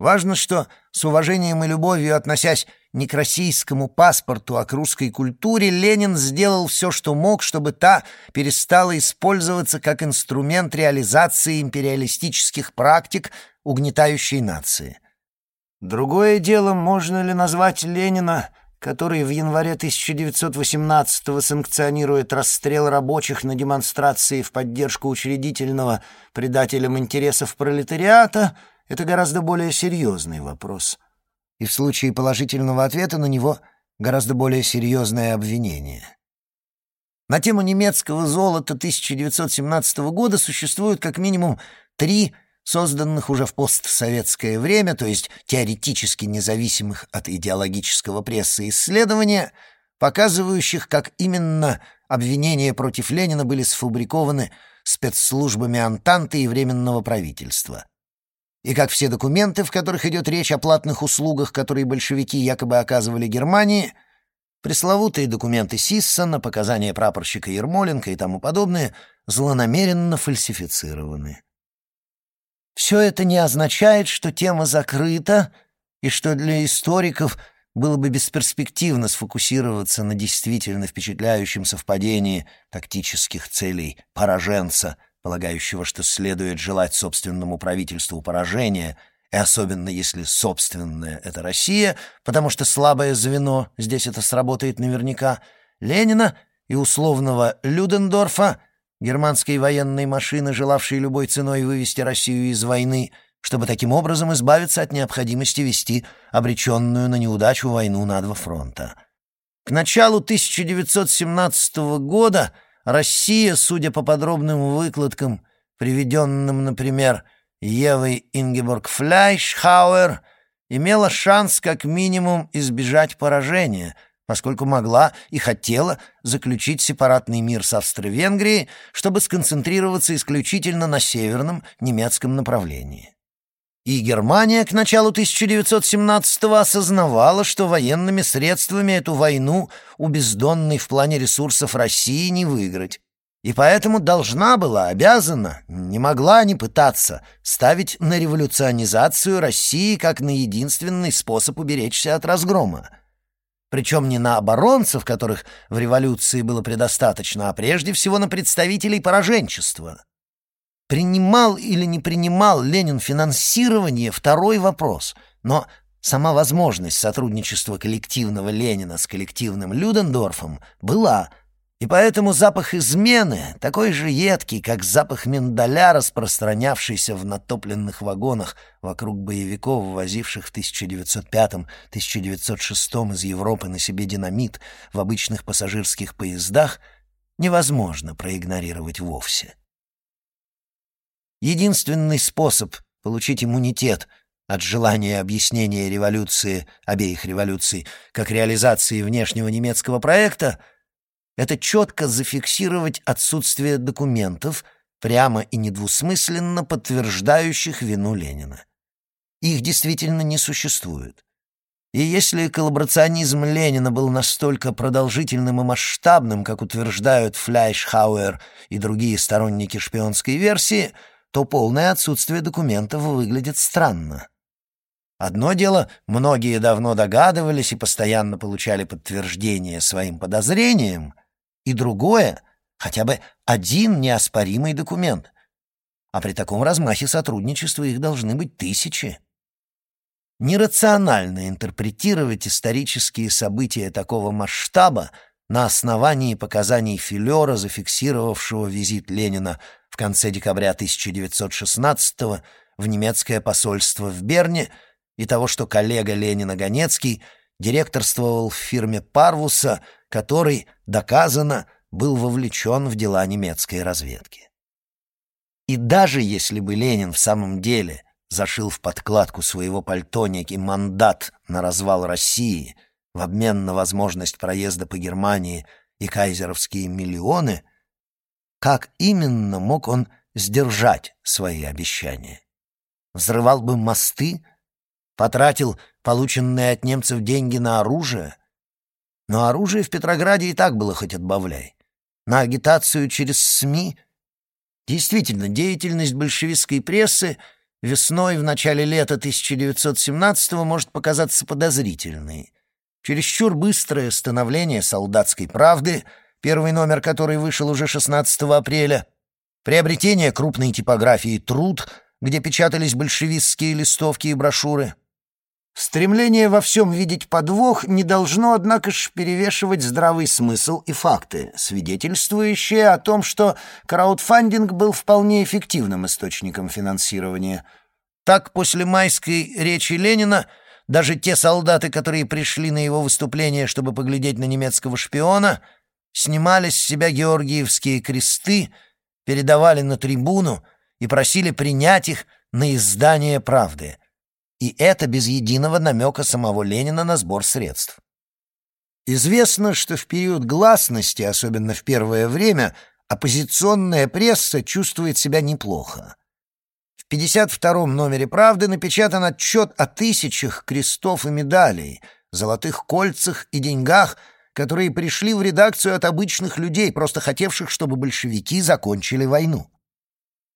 Важно, что с уважением и любовью, относясь не к российскому паспорту, а к русской культуре, Ленин сделал все, что мог, чтобы та перестала использоваться как инструмент реализации империалистических практик, угнетающей нации. Другое дело, можно ли назвать Ленина который в январе 1918-го санкционирует расстрел рабочих на демонстрации в поддержку учредительного предателям интересов пролетариата, это гораздо более серьезный вопрос. И в случае положительного ответа на него гораздо более серьезное обвинение. На тему немецкого золота 1917 года существует как минимум три созданных уже в постсоветское время, то есть теоретически независимых от идеологического прессы исследования, показывающих, как именно обвинения против Ленина были сфабрикованы спецслужбами Антанты и Временного правительства. И как все документы, в которых идет речь о платных услугах, которые большевики якобы оказывали Германии, пресловутые документы Сиссона, показания прапорщика Ермоленко и тому подобное, злонамеренно фальсифицированы. Все это не означает, что тема закрыта и что для историков было бы бесперспективно сфокусироваться на действительно впечатляющем совпадении тактических целей пораженца, полагающего, что следует желать собственному правительству поражения, и особенно если собственное — это Россия, потому что слабое звено, здесь это сработает наверняка, Ленина и условного Людендорфа — германской военной машины, желавшей любой ценой вывести Россию из войны, чтобы таким образом избавиться от необходимости вести обреченную на неудачу войну на два фронта. К началу 1917 года Россия, судя по подробным выкладкам, приведенным, например, Евой Ингеборг Фляйшхауэр имела шанс как минимум избежать поражения, поскольку могла и хотела заключить сепаратный мир с Австро-Венгрией, чтобы сконцентрироваться исключительно на северном немецком направлении. И Германия к началу 1917-го осознавала, что военными средствами эту войну у бездонной в плане ресурсов России не выиграть. И поэтому должна была, обязана, не могла не пытаться ставить на революционизацию России как на единственный способ уберечься от разгрома. Причем не на оборонцев, которых в революции было предостаточно, а прежде всего на представителей пораженчества. Принимал или не принимал Ленин финансирование — второй вопрос. Но сама возможность сотрудничества коллективного Ленина с коллективным Людендорфом была, и поэтому запах измены такой же едкий, как запах миндаля, распространявшийся в натопленных вагонах вокруг боевиков, возивших в 1905-1906 из Европы на себе динамит в обычных пассажирских поездах, невозможно проигнорировать вовсе. Единственный способ получить иммунитет от желания объяснения революции, обеих революций, как реализации внешнего немецкого проекта, это четко зафиксировать отсутствие документов, прямо и недвусмысленно подтверждающих вину Ленина. Их действительно не существует. И если коллаборационизм Ленина был настолько продолжительным и масштабным, как утверждают Фляйшхауэр и другие сторонники шпионской версии — то полное отсутствие документов выглядит странно. Одно дело, многие давно догадывались и постоянно получали подтверждение своим подозрениям, и другое — хотя бы один неоспоримый документ. А при таком размахе сотрудничества их должны быть тысячи. Нерационально интерпретировать исторические события такого масштаба на основании показаний Филера, зафиксировавшего визит Ленина в конце декабря 1916 в немецкое посольство в Берне и того, что коллега Ленина Ганецкий директорствовал в фирме Парвуса, который, доказано, был вовлечен в дела немецкой разведки. И даже если бы Ленин в самом деле зашил в подкладку своего пальто некий мандат на развал России в обмен на возможность проезда по Германии и кайзеровские миллионы — как именно мог он сдержать свои обещания? Взрывал бы мосты? Потратил полученные от немцев деньги на оружие? Но оружие в Петрограде и так было хоть отбавляй. На агитацию через СМИ? Действительно, деятельность большевистской прессы весной в начале лета 1917-го может показаться подозрительной. Чересчур быстрое становление солдатской правды — первый номер который вышел уже 16 апреля, приобретение крупной типографии «Труд», где печатались большевистские листовки и брошюры. Стремление во всем видеть подвох не должно, однако ж, перевешивать здравый смысл и факты, свидетельствующие о том, что краудфандинг был вполне эффективным источником финансирования. Так, после майской речи Ленина даже те солдаты, которые пришли на его выступление, чтобы поглядеть на немецкого шпиона — снимали с себя георгиевские кресты, передавали на трибуну и просили принять их на издание «Правды». И это без единого намека самого Ленина на сбор средств. Известно, что в период гласности, особенно в первое время, оппозиционная пресса чувствует себя неплохо. В 52-м номере «Правды» напечатан отчет о тысячах крестов и медалей, золотых кольцах и деньгах — которые пришли в редакцию от обычных людей, просто хотевших, чтобы большевики закончили войну.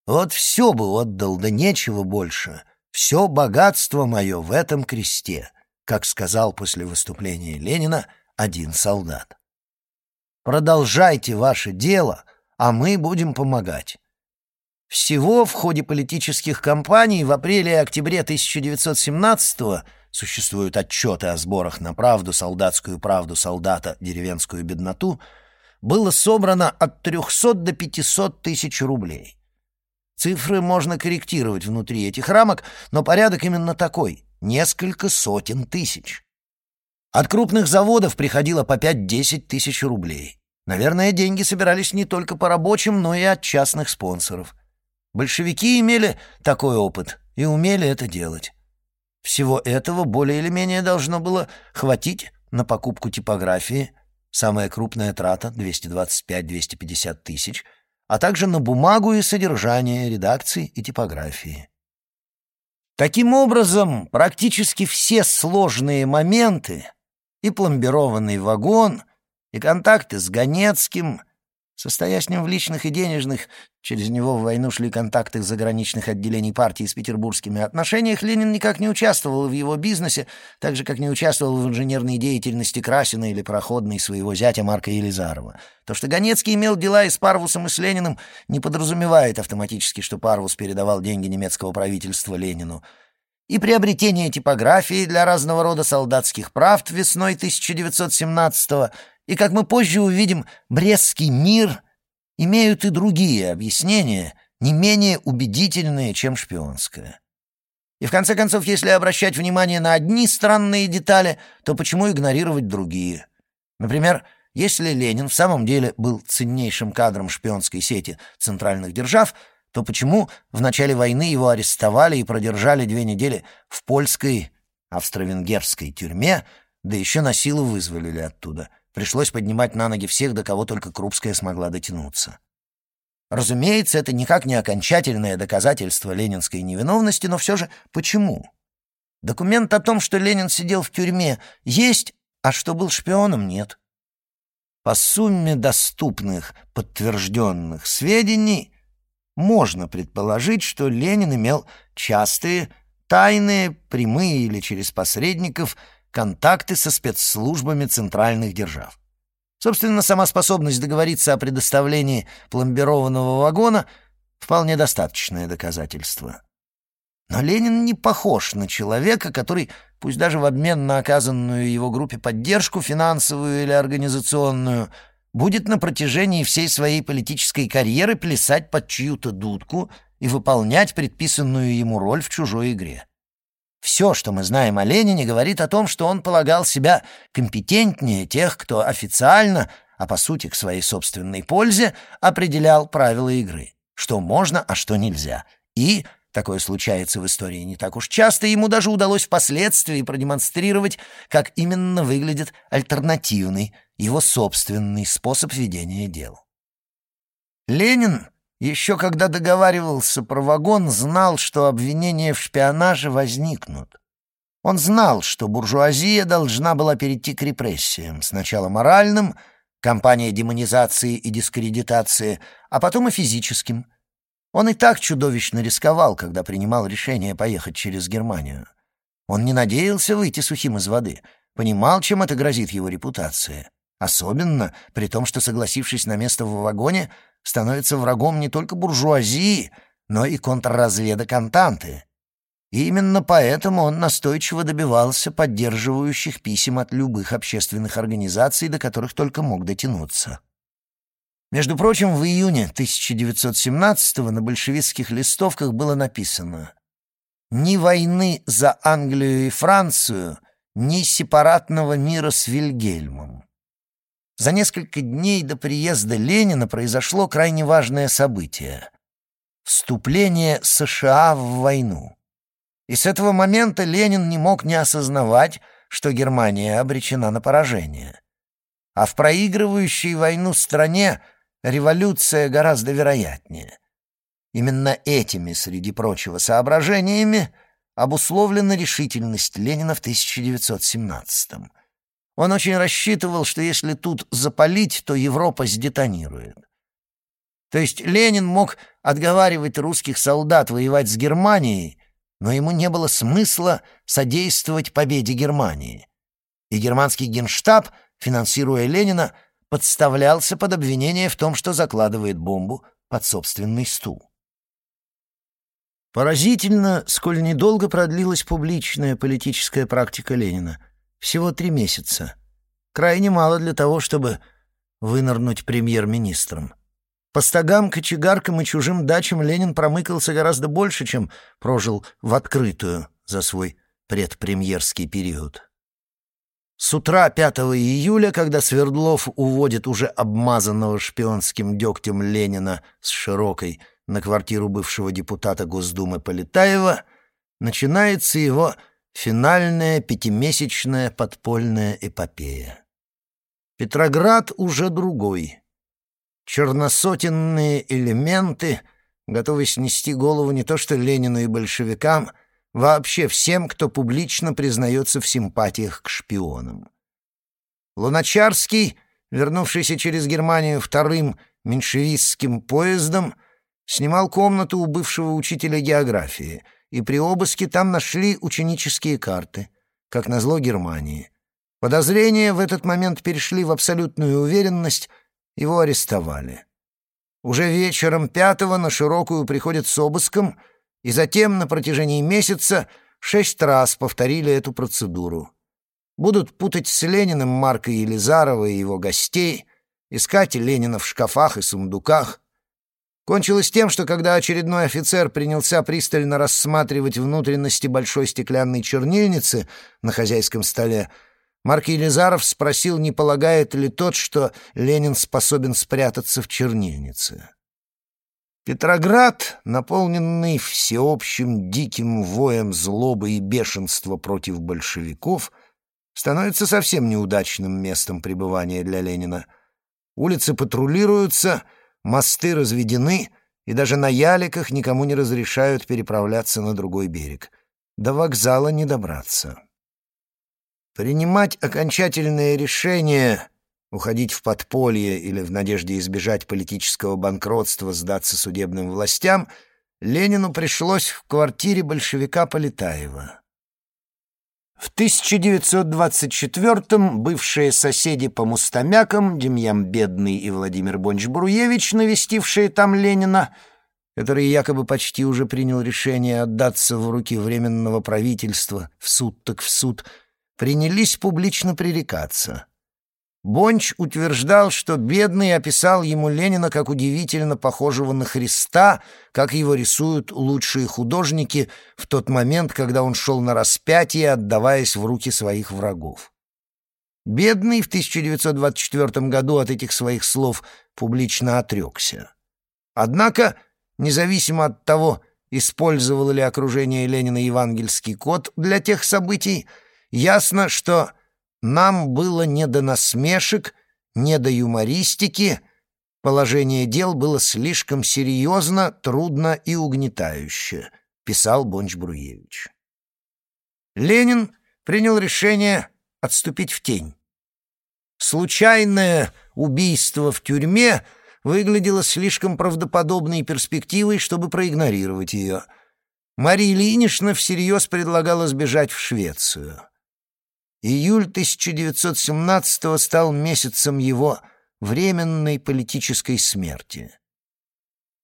Вот все бы отдал, да нечего больше. Все богатство мое в этом кресте, как сказал после выступления Ленина один солдат. Продолжайте ваше дело, а мы будем помогать. Всего в ходе политических кампаний в апреле и октябре 1917 года существуют отчеты о сборах на правду, солдатскую правду, солдата, деревенскую бедноту, было собрано от 300 до 500 тысяч рублей. Цифры можно корректировать внутри этих рамок, но порядок именно такой — несколько сотен тысяч. От крупных заводов приходило по 5-10 тысяч рублей. Наверное, деньги собирались не только по рабочим, но и от частных спонсоров. Большевики имели такой опыт и умели это делать. Всего этого более или менее должно было хватить на покупку типографии, самая крупная трата — 225-250 тысяч, а также на бумагу и содержание редакции и типографии. Таким образом, практически все сложные моменты и пломбированный вагон, и контакты с Ганецким — Состоя с ним в личных и денежных, через него в войну шли контакты заграничных отделений партии с петербургскими отношениях, Ленин никак не участвовал в его бизнесе, так же, как не участвовал в инженерной деятельности Красина или проходной своего зятя Марка Елизарова. То, что Ганецкий имел дела и с Парвусом, и с Лениным, не подразумевает автоматически, что Парвус передавал деньги немецкого правительства Ленину. И приобретение типографии для разного рода солдатских правд весной 1917 года и, как мы позже увидим, Брестский мир имеют и другие объяснения, не менее убедительные, чем шпионское. И в конце концов, если обращать внимание на одни странные детали, то почему игнорировать другие? Например, если Ленин в самом деле был ценнейшим кадром шпионской сети центральных держав, то почему в начале войны его арестовали и продержали две недели в польской австро-венгерской тюрьме, да еще на силу вызволили оттуда – Пришлось поднимать на ноги всех, до кого только Крупская смогла дотянуться. Разумеется, это никак не окончательное доказательство ленинской невиновности, но все же почему? Документ о том, что Ленин сидел в тюрьме, есть, а что был шпионом, нет. По сумме доступных, подтвержденных сведений можно предположить, что Ленин имел частые, тайные, прямые или через посредников – контакты со спецслужбами центральных держав. Собственно, сама способность договориться о предоставлении пломбированного вагона — вполне достаточное доказательство. Но Ленин не похож на человека, который, пусть даже в обмен на оказанную его группе поддержку, финансовую или организационную, будет на протяжении всей своей политической карьеры плясать под чью-то дудку и выполнять предписанную ему роль в чужой игре. Все, что мы знаем о Ленине, говорит о том, что он полагал себя компетентнее тех, кто официально, а по сути к своей собственной пользе, определял правила игры, что можно, а что нельзя. И, такое случается в истории не так уж часто, ему даже удалось впоследствии продемонстрировать, как именно выглядит альтернативный, его собственный способ ведения дел. Ленин еще когда договаривался про вагон, знал, что обвинения в шпионаже возникнут. Он знал, что буржуазия должна была перейти к репрессиям, сначала моральным, кампания демонизации и дискредитации, а потом и физическим. Он и так чудовищно рисковал, когда принимал решение поехать через Германию. Он не надеялся выйти сухим из воды, понимал, чем это грозит его репутации. Особенно при том, что, согласившись на место в вагоне, становится врагом не только буржуазии, но и контрразведок Антанты. И именно поэтому он настойчиво добивался поддерживающих писем от любых общественных организаций, до которых только мог дотянуться. Между прочим, в июне 1917-го на большевистских листовках было написано «Ни войны за Англию и Францию, ни сепаратного мира с Вильгельмом». За несколько дней до приезда Ленина произошло крайне важное событие — вступление США в войну. И с этого момента Ленин не мог не осознавать, что Германия обречена на поражение. А в проигрывающей войну стране революция гораздо вероятнее. Именно этими, среди прочего, соображениями обусловлена решительность Ленина в 1917 -м. Он очень рассчитывал, что если тут запалить, то Европа сдетонирует. То есть Ленин мог отговаривать русских солдат воевать с Германией, но ему не было смысла содействовать победе Германии. И германский генштаб, финансируя Ленина, подставлялся под обвинение в том, что закладывает бомбу под собственный стул. Поразительно, сколь недолго продлилась публичная политическая практика Ленина — всего три месяца. Крайне мало для того, чтобы вынырнуть премьер-министром. По стогам, кочегаркам и чужим дачам Ленин промыкался гораздо больше, чем прожил в открытую за свой предпремьерский период. С утра 5 июля, когда Свердлов уводит уже обмазанного шпионским дегтем Ленина с широкой, на квартиру бывшего депутата Госдумы Полетаева, начинается его финальная пятимесячная подпольная эпопея. Петроград уже другой. Черносотенные элементы, готовы снести голову не то что Ленину и большевикам, вообще всем, кто публично признается в симпатиях к шпионам. Луначарский, вернувшийся через Германию вторым меньшевистским поездом, снимал комнату у бывшего учителя географии, и при обыске там нашли ученические карты, как назло Германии. Подозрения в этот момент перешли в абсолютную уверенность, его арестовали. Уже вечером пятого на Широкую приходят с обыском, и затем на протяжении месяца шесть раз повторили эту процедуру. Будут путать с Лениным Марка Елизарова и его гостей, искать Ленина в шкафах и сундуках. Кончилось тем, что когда очередной офицер принялся пристально рассматривать внутренности большой стеклянной чернильницы на хозяйском столе, Марк Елизаров спросил, не полагает ли тот, что Ленин способен спрятаться в чернильнице. Петроград, наполненный всеобщим диким воем злобы и бешенства против большевиков, становится совсем неудачным местом пребывания для Ленина. Улицы патрулируются, мосты разведены, и даже на яликах никому не разрешают переправляться на другой берег. До вокзала не добраться. Принимать окончательное решение, уходить в подполье или в надежде избежать политического банкротства, сдаться судебным властям, Ленину пришлось в квартире большевика Полетаева. В 1924-м бывшие соседи по Мустамякам, Демьян Бедный и Владимир Бонч-Бруевич, навестившие там Ленина, который якобы почти уже принял решение отдаться в руки Временного правительства, в суд так в суд, принялись публично пререкаться. Бонч утверждал, что Бедный описал ему Ленина как удивительно похожего на Христа, как его рисуют лучшие художники в тот момент, когда он шел на распятие, отдаваясь в руки своих врагов. Бедный в 1924 году от этих своих слов публично отрекся. Однако, независимо от того, использовало ли окружение Ленина евангельский код для тех событий, ясно, что нам было не до насмешек, не до юмористики. Положение дел было слишком серьезно, трудно и угнетающе, писал Бонч-Бруевич. Ленин принял решение отступить в тень. Случайное убийство в тюрьме выглядело слишком правдоподобной перспективой, чтобы проигнорировать ее. Мария Ильинична всерьез предлагала сбежать в Швецию. Июль 1917 стал месяцем его временной политической смерти.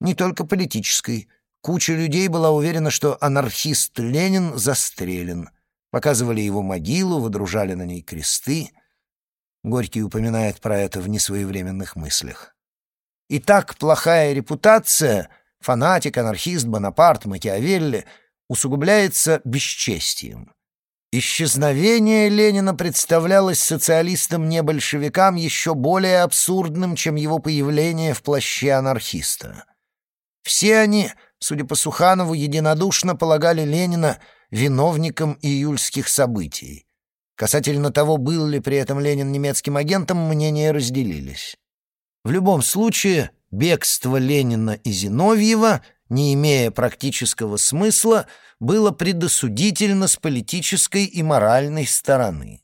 Не только политической. Куча людей была уверена, что анархист Ленин застрелен. Показывали его могилу, водружали на ней кресты. Горький упоминает про это в несвоевременных мыслях. И так плохая репутация, фанатик, анархист, Бонапарт, Макиавелли, усугубляется бесчестием. Исчезновение Ленина представлялось социалистам-небольшевикам еще более абсурдным, чем его появление в плаще анархиста. Все они, судя по Суханову, единодушно полагали Ленина виновником июльских событий. Касательно того, был ли при этом Ленин немецким агентом, мнения разделились. В любом случае, бегство Ленина и Зиновьева, не имея практического смысла, было предосудительно с политической и моральной стороны.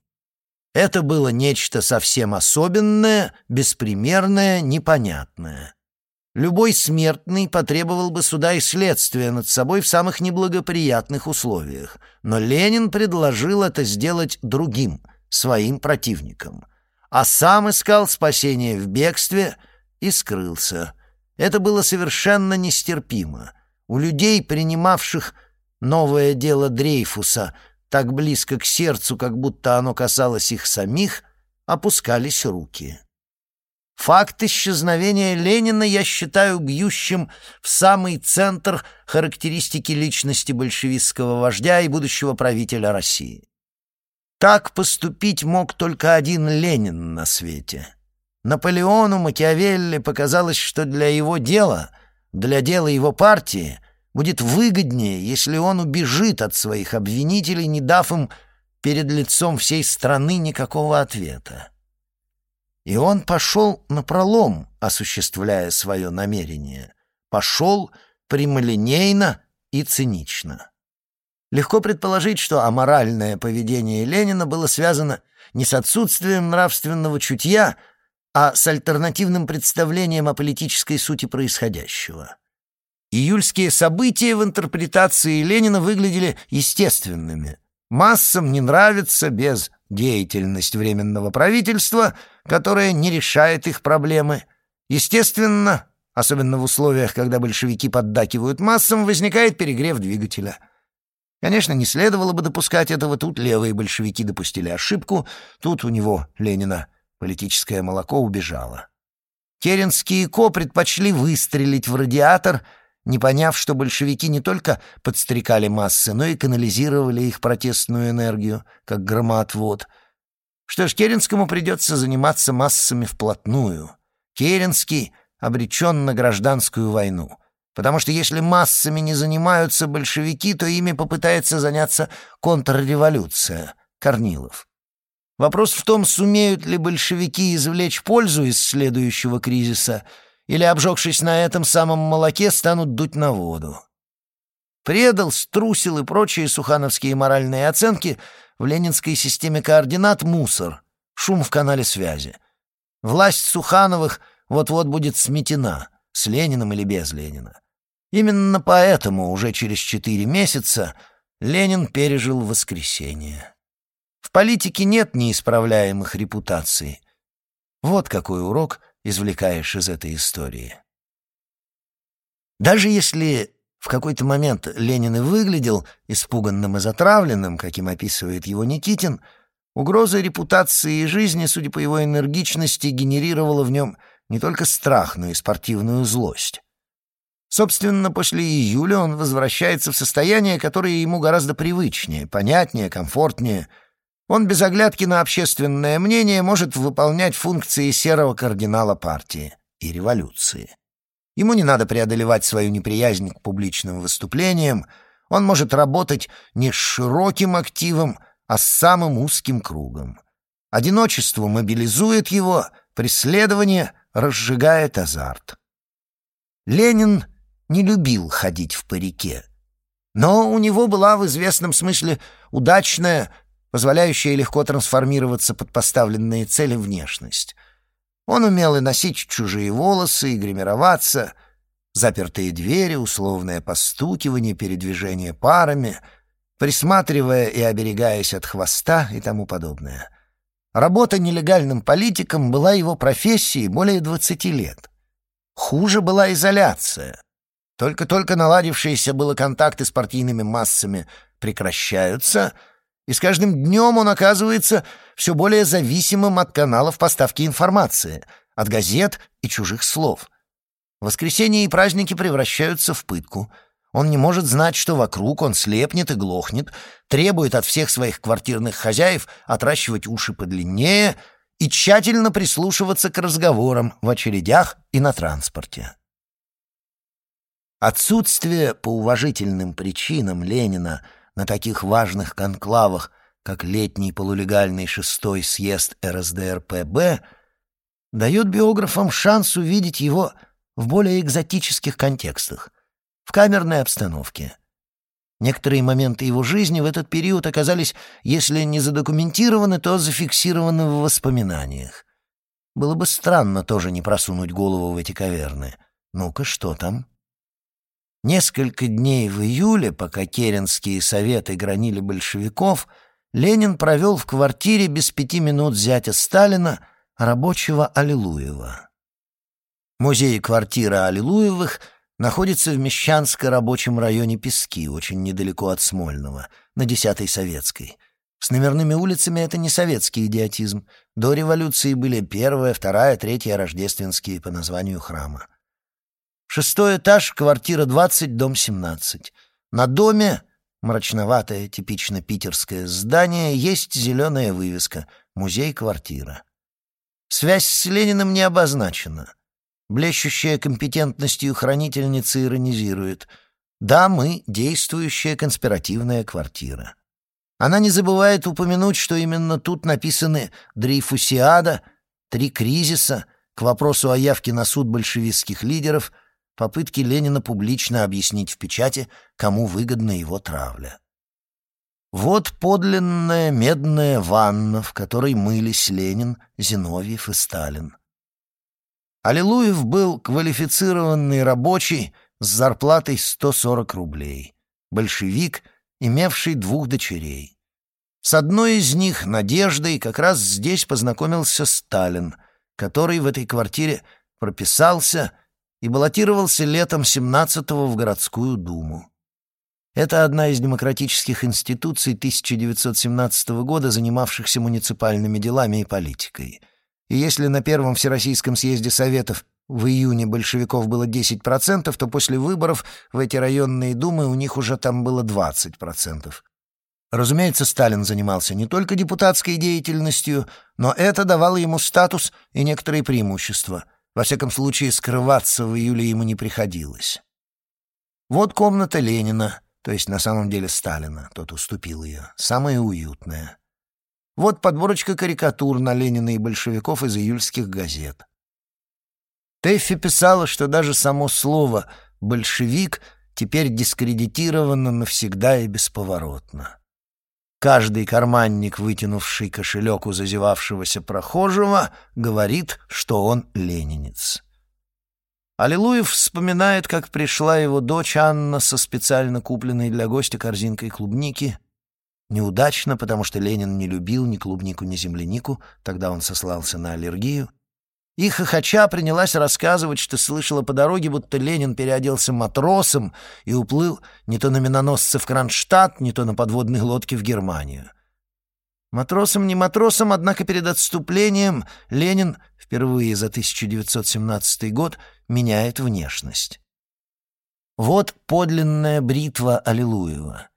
Это было нечто совсем особенное, беспримерное, непонятное. Любой смертный потребовал бы суда и следствия над собой в самых неблагоприятных условиях, но Ленин предложил это сделать другим, своим противникам, а сам искал спасения в бегстве и скрылся. Это было совершенно нестерпимо. У людей, принимавших Новое дело Дрейфуса, так близко к сердцу, как будто оно касалось их самих, опускались руки. Факт исчезновения Ленина я считаю бьющим в самый центр характеристики личности большевистского вождя и будущего правителя России. Так поступить мог только один Ленин на свете. Наполеону Макиавелли показалось, что для его дела для дела его партии будет выгоднее, если он убежит от своих обвинителей, не дав им перед лицом всей страны никакого ответа. И он пошел напролом, осуществляя свое намерение. Пошел прямолинейно и цинично. Легко предположить, что аморальное поведение Ленина было связано не с отсутствием нравственного чутья, а с альтернативным представлением о политической сути происходящего. Июльские события в интерпретации Ленина выглядели естественными. Массам не нравится без деятельность Временного правительства, которое не решает их проблемы. Естественно, особенно в условиях, когда большевики поддакивают массам, возникает перегрев двигателя. Конечно, не следовало бы допускать этого, тут левые большевики допустили ошибку, тут у него, Ленина, политическое молоко убежало. Керенские ко предпочли выстрелить в радиатор — не поняв, что большевики не только подстрекали массы, но и канализировали их протестную энергию, как громоотвод. Что ж, Керенскому придется заниматься массами вплотную. Керенский обречен на гражданскую войну. Потому что если массами не занимаются большевики, то ими попытается заняться контрреволюция, Корнилов. Вопрос в том, сумеют ли большевики извлечь пользу из следующего кризиса — или, обжегшись на этом самом молоке, станут дуть на воду. Предал, струсил и прочие сухановские моральные оценки в ленинской системе координат мусор, шум в канале связи. Власть Сухановых вот-вот будет сметена, с Лениным или без Ленина. Именно поэтому уже через четыре месяца Ленин пережил воскресенье. В политике нет неисправляемых репутаций. Вот какой урок — извлекаешь из этой истории. Даже если в какой-то момент Ленин и выглядел испуганным и затравленным, каким описывает его Никитин, угроза репутации и жизни, судя по его энергичности, генерировала в нем не только страх, но и спортивную злость. Собственно, после июля он возвращается в состояние, которое ему гораздо привычнее, понятнее, комфортнее — он без оглядки на общественное мнение может выполнять функции серого кардинала партии и революции. Ему не надо преодолевать свою неприязнь к публичным выступлениям, он может работать не с широким активом, а с самым узким кругом. Одиночество мобилизует его, преследование разжигает азарт. Ленин не любил ходить в парике, но у него была в известном смысле удачная позволяющая легко трансформироваться под поставленные цели внешность. Он умел и носить чужие волосы, и гримироваться, запертые двери, условное постукивание, передвижение парами, присматривая и оберегаясь от хвоста и тому подобное. Работа нелегальным политиком была его профессией более 20 лет. Хуже была изоляция. Только-только наладившиеся было контакты с партийными массами прекращаются — и с каждым днем он оказывается все более зависимым от каналов поставки информации, от газет и чужих слов. Воскресенья и праздники превращаются в пытку. Он не может знать, что вокруг, он слепнет и глохнет, требует от всех своих квартирных хозяев отращивать уши подлиннее и тщательно прислушиваться к разговорам в очередях и на транспорте. Отсутствие по уважительным причинам Ленина – на таких важных конклавах, как летний полулегальный шестой съезд РСДРПБ, дает биографам шанс увидеть его в более экзотических контекстах, в камерной обстановке. Некоторые моменты его жизни в этот период оказались, если не задокументированы, то зафиксированы в воспоминаниях. Было бы странно тоже не просунуть голову в эти каверны. Ну-ка, что там? Несколько дней в июле, пока керенские советы гранили большевиков, Ленин провел в квартире без пяти минут зятя Сталина, рабочего Аллилуева. Музей квартира Аллилуевых находится в Мещанско-рабочем районе Пески, очень недалеко от Смольного, на 10-й Советской. С номерными улицами это не советский идиотизм. До революции были первая, вторая, третья рождественские по названию храма. Шестой этаж, квартира 20, дом 17. На доме, мрачноватое, типично питерское здание, есть зеленая вывеска «Музей-квартира». Связь с Лениным не обозначена. Блещущая компетентностью хранительница иронизирует. Да, мы — действующая конспиративная квартира. Она не забывает упомянуть, что именно тут написаны «Дрейфусиада», «Три кризиса», к вопросу о явке на суд большевистских лидеров, попытки Ленина публично объяснить в печати, кому выгодна его травля. Вот подлинная медная ванна, в которой мылись Ленин, Зиновьев и Сталин. Аллилуев был квалифицированный рабочий с зарплатой 140 рублей, большевик, имевший двух дочерей. С одной из них, Надеждой, как раз здесь познакомился Сталин, который в этой квартире прописался и баллотировался летом 17-го в городскую думу. Это одна из демократических институций 1917 года, занимавшихся муниципальными делами и политикой. И если на Первом Всероссийском съезде Советов в июне большевиков было 10%, то после выборов в эти районные думы у них уже там было 20%. Разумеется, Сталин занимался не только депутатской деятельностью, но это давало ему статус и некоторые преимущества. Во всяком случае, скрываться в июле ему не приходилось. Вот комната Ленина, то есть на самом деле Сталина, тот уступил ее, самая уютная. Вот подборочка карикатур на Ленина и большевиков из июльских газет. Тэффи писала, что даже само слово «большевик» теперь дискредитировано навсегда и бесповоротно. Каждый карманник, вытянувший кошелек у зазевавшегося прохожего, говорит, что он ленинец. Аллилуев вспоминает, как пришла его дочь Анна со специально купленной для гостя корзинкой клубники. Неудачно, потому что Ленин не любил ни клубнику, ни землянику, тогда он сослался на аллергию — и хохоча принялась рассказывать, что слышала по дороге, будто Ленин переоделся матросом и уплыл не то на миноносце в Кронштадт, не то на подводной лодке в Германию. Матросом не матросом, однако перед отступлением Ленин впервые за 1917 год меняет внешность. Вот подлинная бритва Аллилуева.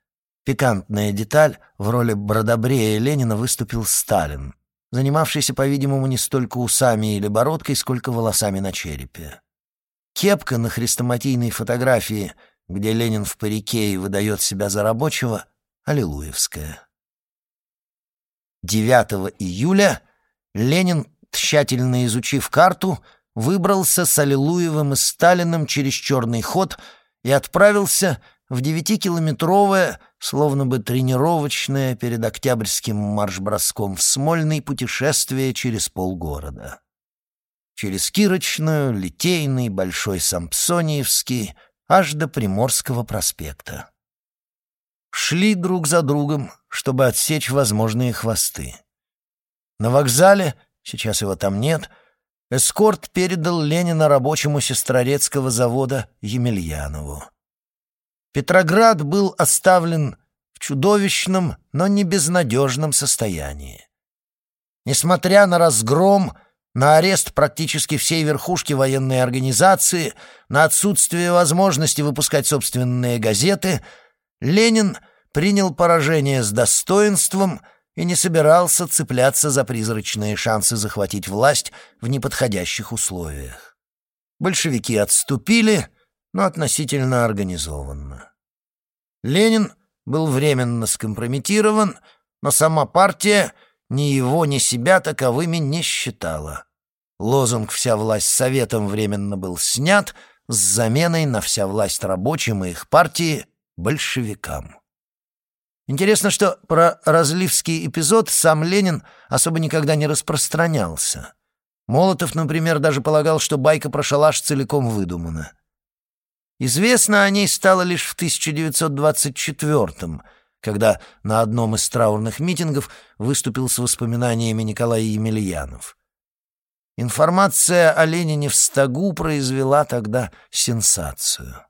Пикантная деталь, в роли бродобрея Ленина выступил Сталин занимавшийся, по-видимому, не столько усами или бородкой, сколько волосами на черепе. Кепка на хрестоматийной фотографии, где Ленин в парике и выдает себя за рабочего, аллилуевская. 9 июля Ленин, тщательно изучив карту, выбрался с Аллилуевым и Сталиным через черный ход и отправился в девятикилометровое, словно бы тренировочное перед октябрьским марш-броском в Смольный путешествие через полгорода. Через Кирочную, Литейный, Большой Сампсониевский, аж до Приморского проспекта. Шли друг за другом, чтобы отсечь возможные хвосты. На вокзале, сейчас его там нет, эскорт передал Ленина рабочему сестрорецкого завода Емельянову. Петроград был оставлен в чудовищном, но не безнадежном состоянии. Несмотря на разгром, на арест практически всей верхушки военной организации, на отсутствие возможности выпускать собственные газеты, Ленин принял поражение с достоинством и не собирался цепляться за призрачные шансы захватить власть в неподходящих условиях. Большевики отступили — но относительно организованно. Ленин был временно скомпрометирован, но сама партия ни его, ни себя таковыми не считала. Лозунг «Вся власть советом» временно был снят с заменой на «Вся власть рабочим» и их партии большевикам. Интересно, что про разливский эпизод сам Ленин особо никогда не распространялся. Молотов, например, даже полагал, что байка про шалаш целиком выдумана. Известно о ней стало лишь в 1924 когда на одном из траурных митингов выступил с воспоминаниями Николай Емельянов. Информация о Ленине в Стогу произвела тогда сенсацию.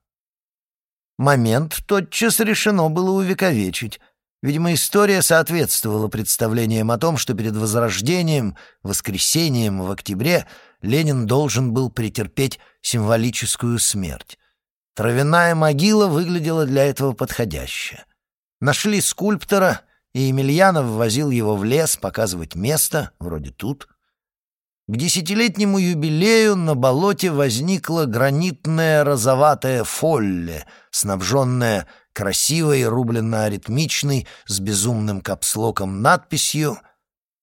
Момент тотчас решено было увековечить. Видимо, история соответствовала представлениям о том, что перед Возрождением, воскресением в октябре Ленин должен был претерпеть символическую смерть. Травяная могила выглядела для этого подходяще. Нашли скульптора, и Емельянов возил его в лес показывать место, вроде тут. к десятилетнему юбилею на болоте возникла гранитная розоватая фолле, снабженная красивой рубленно-аритмичной с безумным капслоком надписью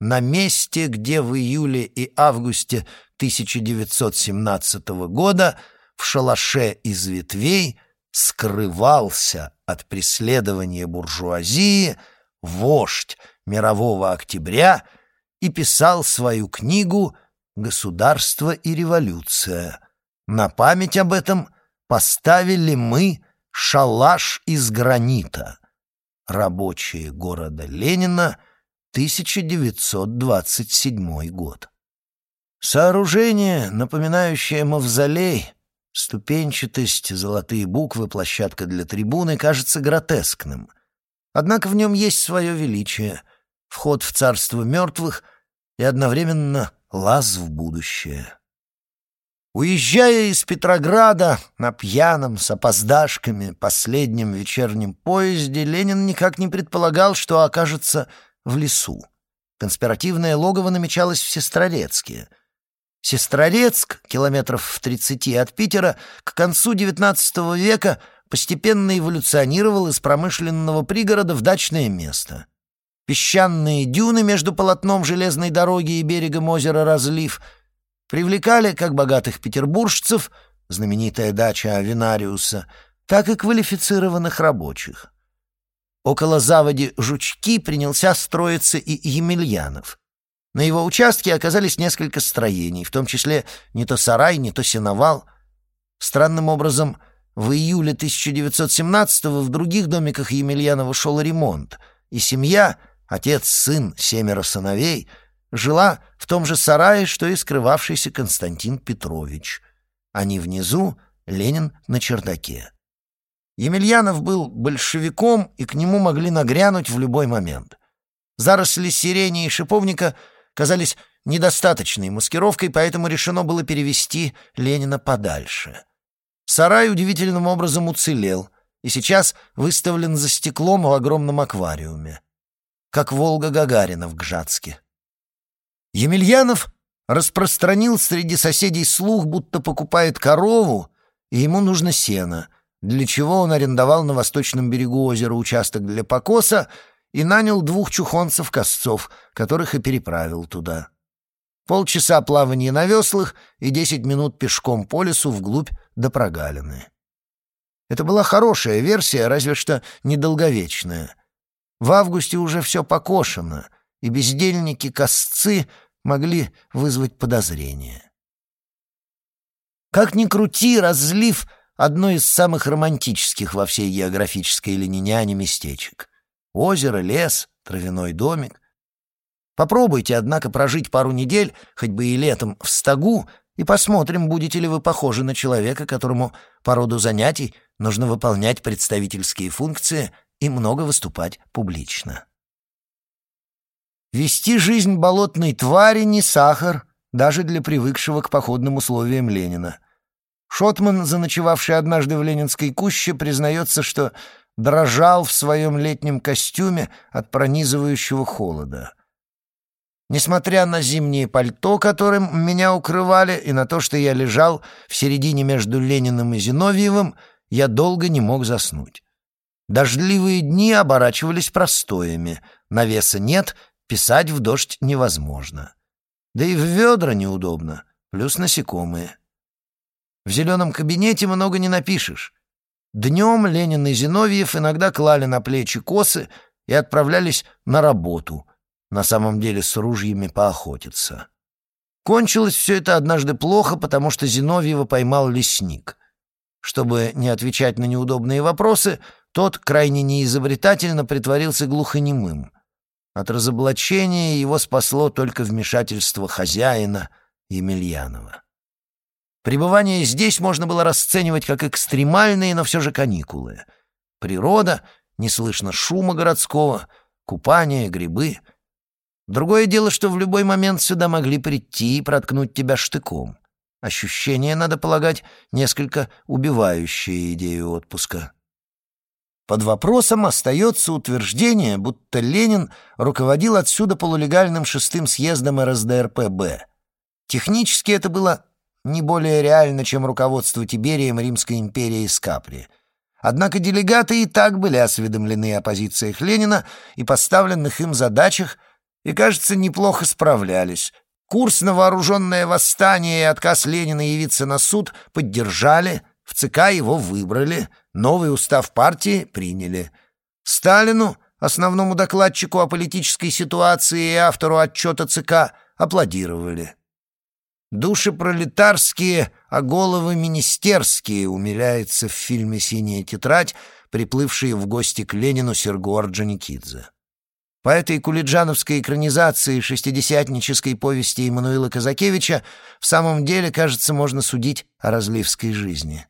«На месте, где в июле и августе 1917 года в шалаше из ветвей скрывался от преследования буржуазии вождь мирового октября и писал свою книгу «Государство и революция». На память об этом поставили мы шалаш из гранита. Рабочие города Ленина, 1927 год. Сооружение, напоминающее мавзолей, ступенчатость, золотые буквы, площадка для трибуны, кажется гротескным. Однако в нем есть свое величие, вход в царство мертвых и одновременно лаз в будущее. Уезжая из Петрограда на пьяном с опоздашками последнем вечернем поезде, Ленин никак не предполагал, что окажется в лесу. Конспиративное логово намечалось в Сестрорецке. Сестрорецк, километров в тридцати от Питера, к концу XIX века постепенно эволюционировал из промышленного пригорода в дачное место. Песчаные дюны между полотном железной дороги и берегом озера Разлив привлекали как богатых петербуржцев, знаменитая дача Авинариуса, так и квалифицированных рабочих. Около заводи Жучки принялся строиться и Емельянов. На его участке оказались несколько строений, в том числе не то сарай, не то сеновал. Странным образом, в июле 1917-го в других домиках Емельянова шел ремонт, и семья — Отец, сын, семеро сыновей жила в том же сарае, что и скрывавшийся Константин Петрович. Они внизу, Ленин на чердаке. Емельянов был большевиком, и к нему могли нагрянуть в любой момент. Заросли сирени и шиповника казались недостаточной маскировкой, поэтому решено было перевести Ленина подальше. Сарай удивительным образом уцелел и сейчас выставлен за стеклом в огромном аквариуме как Волга Гагарина в Гжатске. Емельянов распространил среди соседей слух, будто покупает корову, и ему нужно сено, для чего он арендовал на восточном берегу озера участок для покоса и нанял двух чухонцев-косцов, которых и переправил туда. Полчаса плавания на веслах и десять минут пешком по лесу вглубь до прогалины. Это была хорошая версия, разве что недолговечная — в августе уже все покошено, и бездельники-косцы могли вызвать подозрение. Как ни крути, разлив — одно из самых романтических во всей географической лениняне местечек. Озеро, лес, травяной домик. Попробуйте, однако, прожить пару недель, хоть бы и летом, в стогу, и посмотрим, будете ли вы похожи на человека, которому по роду занятий нужно выполнять представительские функции — и много выступать публично. Вести жизнь болотной твари не сахар, даже для привыкшего к походным условиям Ленина. Шотман, заночевавший однажды в Ленинской куще, признается, что дрожал в своем летнем костюме от пронизывающего холода. Несмотря на зимнее пальто, которым меня укрывали, и на то, что я лежал в середине между Лениным и Зиновьевым, я долго не мог заснуть. Дождливые дни оборачивались простоями. Навеса нет, писать в дождь невозможно. Да и в ведра неудобно, плюс насекомые. В зеленом кабинете много не напишешь. Днем Ленин и Зиновьев иногда клали на плечи косы и отправлялись на работу, на самом деле с ружьями поохотиться. Кончилось все это однажды плохо, потому что Зиновьева поймал лесник. Чтобы не отвечать на неудобные вопросы, тот крайне неизобретательно притворился глухонемым. От разоблачения его спасло только вмешательство хозяина Емельянова. Пребывание здесь можно было расценивать как экстремальные, но все же каникулы. Природа, не слышно шума городского, купание, грибы. Другое дело, что в любой момент сюда могли прийти и проткнуть тебя штыком. Ощущение, надо полагать, несколько убивающее идею отпуска. Под вопросом остается утверждение, будто Ленин руководил отсюда полулегальным шестым съездом РСДРПБ. Технически это было не более реально, чем руководство Тиберием Римской империи с Капри. Однако делегаты и так были осведомлены о позициях Ленина и поставленных им задачах, и, кажется, неплохо справлялись. Курс на вооруженное восстание и отказ Ленина явиться на суд поддержали, в ЦК его выбрали, новый устав партии приняли. Сталину, основному докладчику о политической ситуации и автору отчета ЦК, аплодировали. Души пролетарские, а головы министерские, умиляется в фильме «Синяя тетрадь», приплывшие в гости к Ленину Серго Орджоникидзе. По этой кулиджановской экранизации шестидесятнической повести Иммануила Казакевича в самом деле, кажется, можно судить о разливской жизни.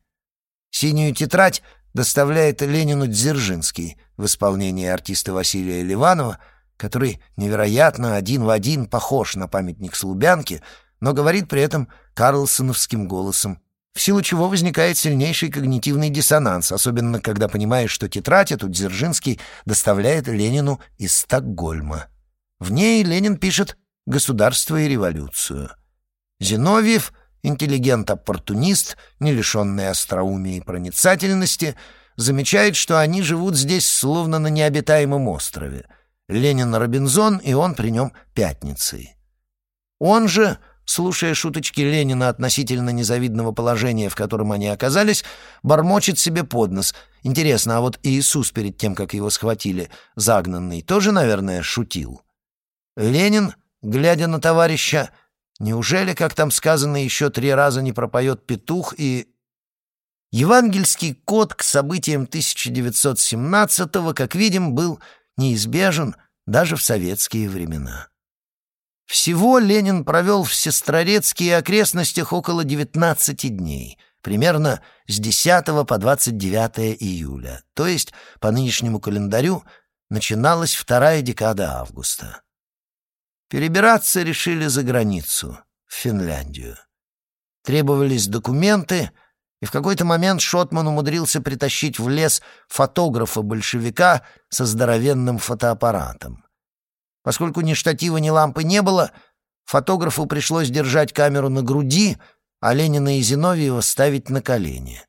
«Синюю тетрадь» доставляет Ленину Дзержинский в исполнении артиста Василия Ливанова, который невероятно один в один похож на памятник Слубянки — но говорит при этом карлсоновским голосом, в силу чего возникает сильнейший когнитивный диссонанс, особенно когда понимаешь, что тетрадь эту Дзержинский доставляет Ленину из Стокгольма. В ней Ленин пишет «Государство и революцию». Зиновьев, интеллигент-оппортунист, не лишенный остроумия и проницательности, замечает, что они живут здесь словно на необитаемом острове. Ленин — Робинзон, и он при нем пятницей. Он же слушая шуточки Ленина относительно незавидного положения, в котором они оказались, бормочет себе под нос. Интересно, а вот Иисус перед тем, как его схватили, загнанный, тоже, наверное, шутил? Ленин, глядя на товарища, неужели, как там сказано, еще три раза не пропоет петух и... Евангельский код к событиям 1917-го, как видим, был неизбежен даже в советские времена. Всего Ленин провел в Сестрорецке и окрестностях около 19 дней, примерно с 10 по 29 июля, то есть по нынешнему календарю начиналась вторая декада августа. Перебираться решили за границу, в Финляндию. Требовались документы, и в какой-то момент Шотман умудрился притащить в лес фотографа-большевика со здоровенным фотоаппаратом. Поскольку ни штатива, ни лампы не было, фотографу пришлось держать камеру на груди, а Ленина и Зиновьева ставить на колени.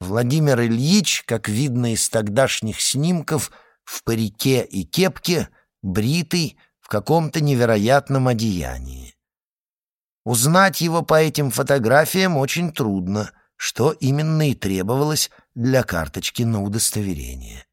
Владимир Ильич, как видно из тогдашних снимков, в парике и кепке, бритый, в каком-то невероятном одеянии. Узнать его по этим фотографиям очень трудно, что именно и требовалось для карточки на удостоверение.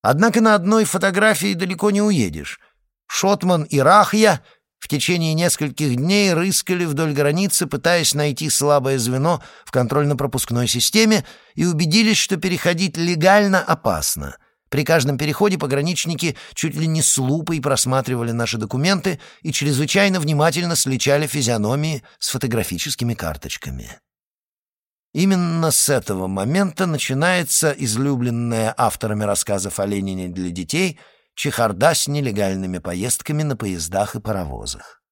Однако на одной фотографии далеко не уедешь — Шотман и Рахья в течение нескольких дней рыскали вдоль границы, пытаясь найти слабое звено в контрольно-пропускной системе, и убедились, что переходить легально опасно. При каждом переходе пограничники чуть ли не с лупой просматривали наши документы и чрезвычайно внимательно сличали физиономии с фотографическими карточками. Именно с этого момента начинается излюбленная авторами рассказов о Ленине для детей — чехарда с нелегальными поездками на поездах и паровозах.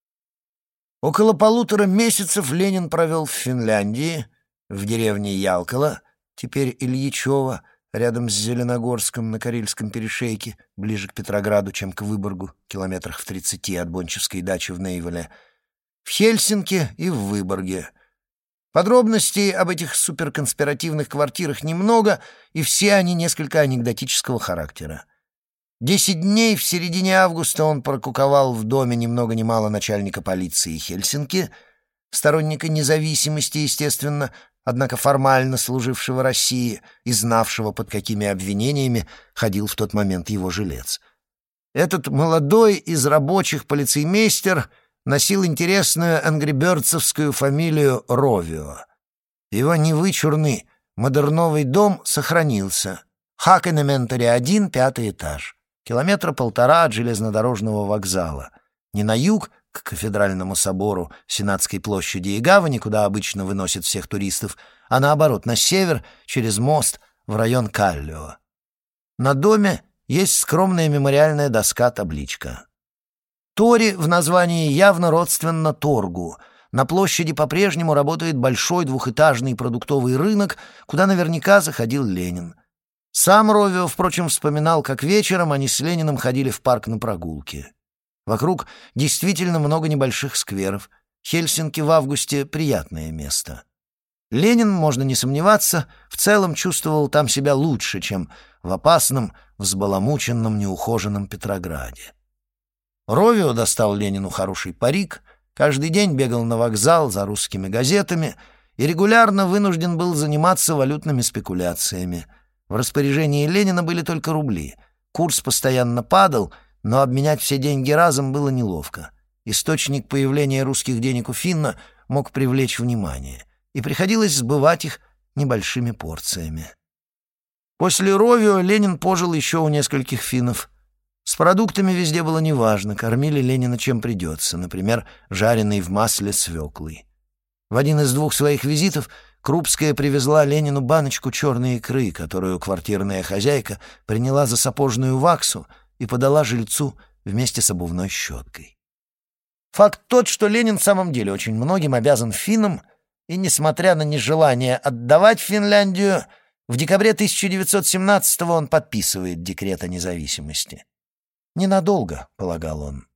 Около полутора месяцев Ленин провел в Финляндии, в деревне Ялкала, теперь Ильичева, рядом с Зеленогорском на Карельском перешейке, ближе к Петрограду, чем к Выборгу, километрах в тридцати от Бончевской дачи в Нейволе, в Хельсинки и в Выборге. Подробностей об этих суперконспиративных квартирах немного, и все они несколько анекдотического характера. Десять дней в середине августа он прокуковал в доме ни много ни мало начальника полиции Хельсинки, сторонника независимости, естественно, однако формально служившего России и знавшего, под какими обвинениями ходил в тот момент его жилец. Этот молодой из рабочих полицеймейстер носил интересную ангриберцевскую фамилию Ровио. Его невычурный модерновый дом сохранился. Хакенементари один, пятый этаж. Километра полтора от железнодорожного вокзала. Не на юг, к кафедральному собору, Сенатской площади и гавани, куда обычно выносят всех туристов, а наоборот, на север, через мост, в район Каллио. На доме есть скромная мемориальная доска-табличка. Тори в названии явно родственно торгу. На площади по-прежнему работает большой двухэтажный продуктовый рынок, куда наверняка заходил Ленин. Сам Ровио, впрочем, вспоминал, как вечером они с Лениным ходили в парк на прогулки. Вокруг действительно много небольших скверов. Хельсинки в августе — приятное место. Ленин, можно не сомневаться, в целом чувствовал там себя лучше, чем в опасном, взбаламученном, неухоженном Петрограде. Ровио достал Ленину хороший парик, каждый день бегал на вокзал за русскими газетами и регулярно вынужден был заниматься валютными спекуляциями. В распоряжении Ленина были только рубли. Курс постоянно падал, но обменять все деньги разом было неловко. Источник появления русских денег у Финна мог привлечь внимание, и приходилось сбывать их небольшими порциями. После Ровио Ленин пожил еще у нескольких финнов. С продуктами везде было неважно, кормили Ленина чем придется, например, жареной в масле свеклой. В один из двух своих визитов Крупская привезла Ленину баночку черной икры, которую квартирная хозяйка приняла за сапожную ваксу и подала жильцу вместе с обувной щеткой. Факт тот, что Ленин в самом деле очень многим обязан финнам, и, несмотря на нежелание отдавать Финляндию, в декабре 1917-го он подписывает декрет о независимости. Ненадолго, полагал он.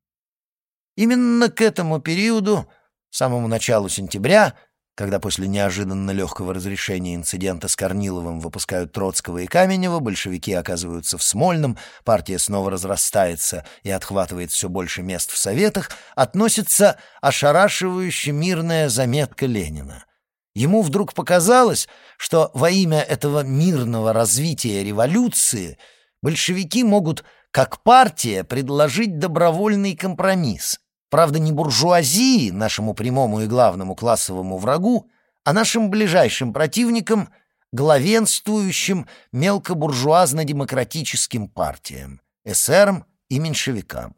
Именно к этому периоду, самому началу сентября, когда после неожиданно легкого разрешения инцидента с Корниловым выпускают Троцкого и Каменева, большевики оказываются в Смольном, партия снова разрастается и отхватывает все больше мест в Советах, относится ошарашивающе мирная заметка Ленина. Ему вдруг показалось, что во имя этого мирного развития революции большевики могут, как партия, предложить добровольный компромисс — Правда, не буржуазии, нашему прямому и главному классовому врагу, а нашим ближайшим противникам, главенствующим мелкобуржуазно-демократическим партиям, эсерам и меньшевикам.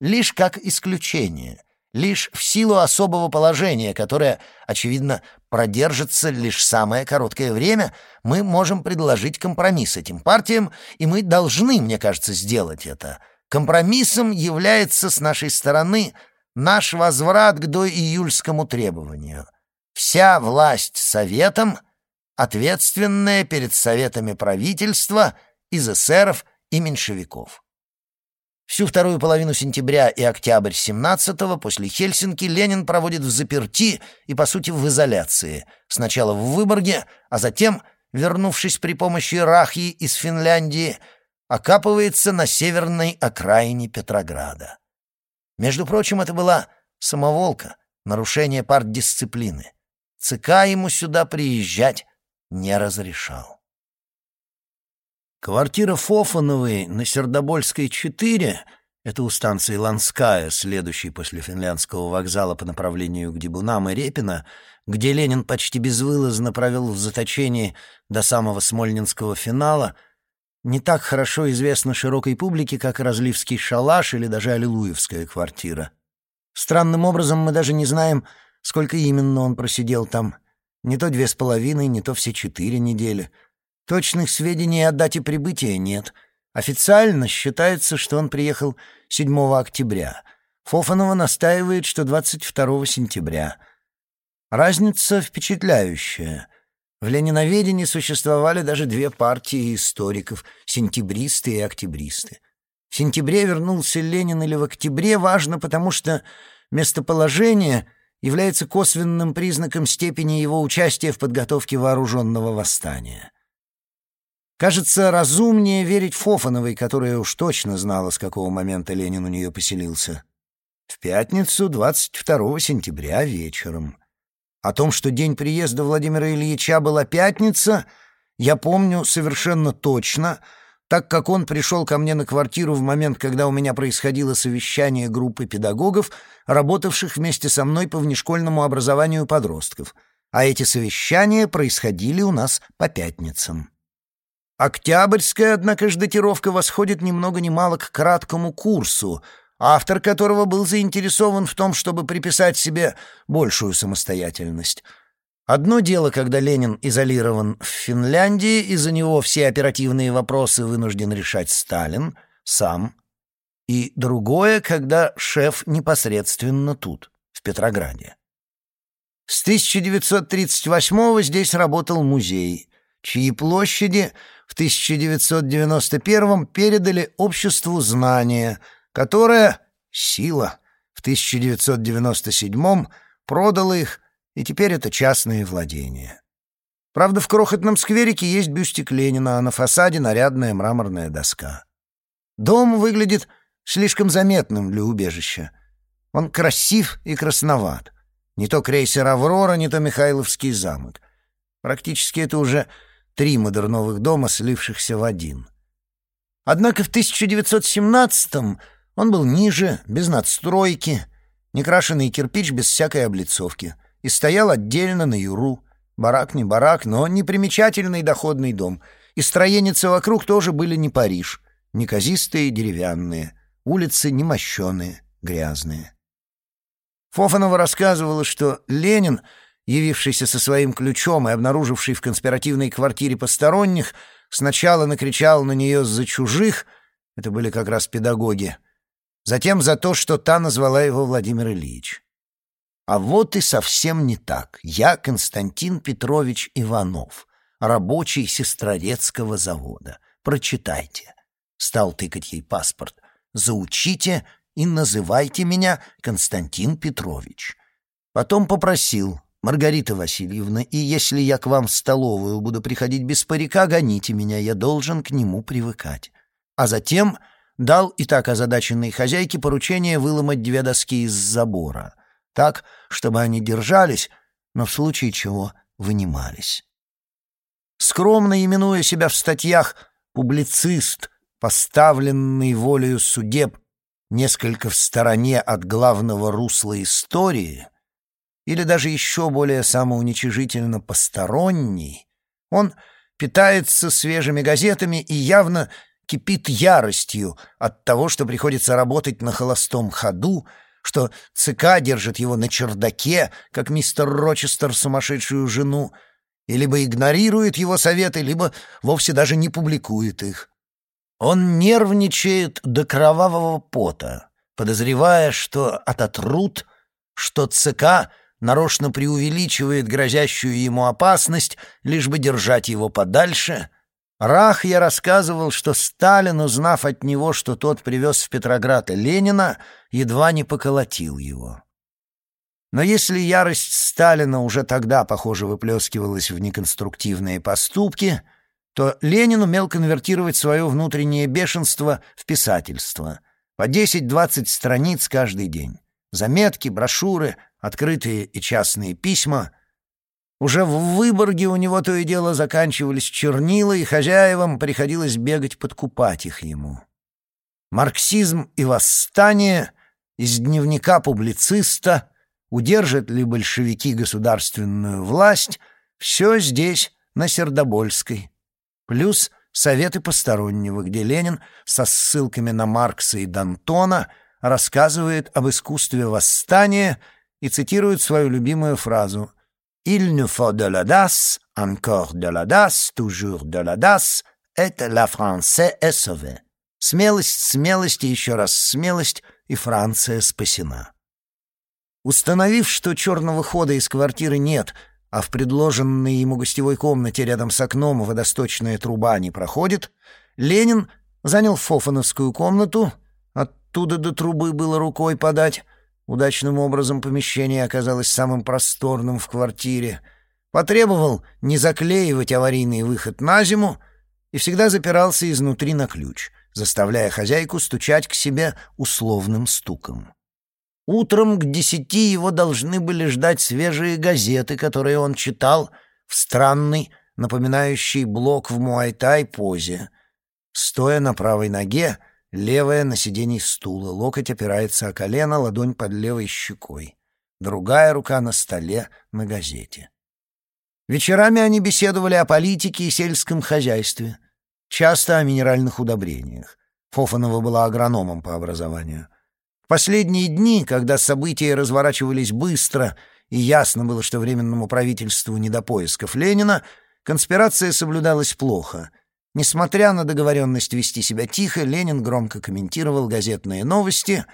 Лишь как исключение, лишь в силу особого положения, которое, очевидно, продержится лишь самое короткое время, мы можем предложить компромисс этим партиям, и мы должны, мне кажется, сделать это — Компромиссом является с нашей стороны наш возврат к доиюльскому требованию. Вся власть советом, ответственная перед советами правительства из эсеров и меньшевиков. Всю вторую половину сентября и октябрь 17-го после Хельсинки Ленин проводит в заперти и, по сути, в изоляции. Сначала в Выборге, а затем, вернувшись при помощи Рахи из Финляндии, окапывается на северной окраине Петрограда. Между прочим, это была самоволка, нарушение партдисциплины. ЦК ему сюда приезжать не разрешал. Квартира Фофановой на Сердобольской, 4, это у станции Ланская, следующей после финляндского вокзала по направлению к Дебунам и Репина, где Ленин почти безвылазно провел в заточении до самого Смольнинского финала — не так хорошо известна широкой публике, как Разливский шалаш или даже Аллилуевская квартира. Странным образом мы даже не знаем, сколько именно он просидел там. Не то две с половиной, не то все четыре недели. Точных сведений о дате прибытия нет. Официально считается, что он приехал 7 октября. Фофанова настаивает, что 22 сентября. Разница впечатляющая — в лениноведении существовали даже две партии историков — сентябристы и октябристы. В сентябре вернулся Ленин или в октябре важно, потому что местоположение является косвенным признаком степени его участия в подготовке вооруженного восстания. Кажется, разумнее верить Фофановой, которая уж точно знала, с какого момента Ленин у нее поселился. В пятницу, 22 сентября, вечером. О том, что день приезда Владимира Ильича была пятница, я помню совершенно точно, так как он пришел ко мне на квартиру в момент, когда у меня происходило совещание группы педагогов, работавших вместе со мной по внешкольному образованию подростков, а эти совещания происходили у нас по пятницам. Октябрьская, однако же, датировка восходит ни много ни мало к краткому курсу — автор которого был заинтересован в том, чтобы приписать себе большую самостоятельность. Одно дело, когда Ленин изолирован в Финляндии, и за него все оперативные вопросы вынужден решать Сталин, сам. И другое, когда шеф непосредственно тут, в Петрограде. С 1938 здесь работал музей, чьи площади в 1991 передали обществу знания – которая, сила, в 1997-м продало их, и теперь это частные владения. Правда, в крохотном скверике есть бюстик Ленина, а на фасаде нарядная мраморная доска. Дом выглядит слишком заметным для убежища. Он красив и красноват. Не то крейсер «Аврора», не то Михайловский замок. Практически это уже три модерновых дома, слившихся в один. Однако в 1917-м он был ниже, без надстройки, некрашенный кирпич без всякой облицовки, и стоял отдельно на юру. Барак не барак, но непримечательный доходный дом. И строеницы вокруг тоже были не Париж, неказистые деревянные, улицы немощеные, грязные. Фофанова рассказывала, что Ленин, явившийся со своим ключом и обнаруживший в конспиративной квартире посторонних, сначала накричал на нее за чужих, это были как раз педагоги, затем за то, что та назвала его Владимир Ильич. А вот и совсем не так. Я Константин Петрович Иванов, рабочий сестрорецкого завода. Прочитайте. Стал тыкать ей паспорт. Заучите и называйте меня Константин Петрович. Потом попросил, Маргарита Васильевна, и если я к вам в столовую буду приходить без парика, гоните меня, я должен к нему привыкать. А затем дал и так озадаченной хозяйке поручение выломать две доски из забора, так, чтобы они держались, но в случае чего вынимались. Скромно именуя себя в статьях «публицист», поставленный волею судеб несколько в стороне от главного русла истории, или даже еще более самоуничижительно посторонний, он питается свежими газетами и явно кипит яростью от того, что приходится работать на холостом ходу, что ЦК держит его на чердаке, как мистер Рочестер сумасшедшую жену, и либо игнорирует его советы, либо вовсе даже не публикует их. Он нервничает до кровавого пота, подозревая, что ототрут, что ЦК нарочно преувеличивает грозящую ему опасность, лишь бы держать его подальше. Рах я рассказывал, что Сталин, узнав от него, что тот привез в Петроград Ленина, едва не поколотил его. Но если ярость Сталина уже тогда, похоже, выплескивалась в неконструктивные поступки — то Ленин умел конвертировать свое внутреннее бешенство в писательство. По 10-20 страниц каждый день. Заметки, брошюры, открытые и частные письма. Уже в Выборге у него то и дело заканчивались чернила, и хозяевам приходилось бегать подкупать их ему. Марксизм и восстание из дневника публициста, удержат ли большевики государственную власть, все здесь, на Сердобольской. Плюс советы постороннего, где Ленин со ссылками на Маркса и Д'Антона рассказывает об искусстве восстания и цитирует свою любимую фразу «Il nous faut de l'audace, encore de l'audace, toujours de l'audace, et la France est sauvée». Смелость, смелость и еще раз смелость, и Франция спасена. Установив, что черного хода из квартиры нет — а в предложенной ему гостевой комнате рядом с окном водосточная труба не проходит, Ленин занял Фофановскую комнату, оттуда до трубы было рукой подать, удачным образом помещение оказалось самым просторным в квартире, потребовал не заклеивать аварийный выход на зиму и всегда запирался изнутри на ключ, заставляя хозяйку стучать к себе условным стуком. Утром к десяти его должны были ждать свежие газеты, которые он читал в странной, напоминающей блок в муайтай позе. Стоя на правой ноге, левая на сиденье стула, локоть опирается о колено, ладонь под левой щекой. Другая рука на столе, на газете. Вечерами они беседовали о политике и сельском хозяйстве, часто о минеральных удобрениях. Фофанова была агрономом по образованию. В последние дни, когда события разворачивались быстро и ясно было, что Временному правительству не до поисков Ленина, конспирация соблюдалась плохо. Несмотря на договоренность вести себя тихо, Ленин громко комментировал газетные новости,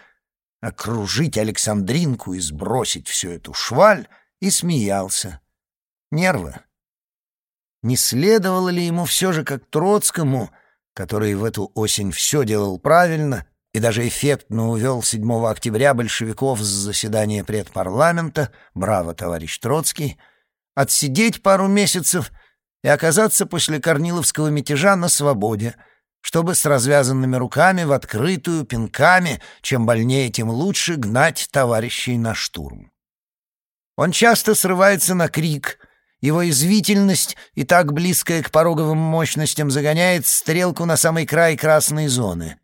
окружить Александринку и сбросить всю эту шваль, и смеялся. Нервы. Не следовало ли ему все же, как Троцкому, который в эту осень все делал правильно, и даже эффектно увел 7 октября большевиков с заседания предпарламента, браво, товарищ Троцкий, отсидеть пару месяцев и оказаться после Корниловского мятежа на свободе, чтобы с развязанными руками в открытую, пинками, чем больнее, тем лучше, гнать товарищей на штурм. Он часто срывается на крик — его извительность, и так близкая к пороговым мощностям, загоняет стрелку на самый край красной зоны.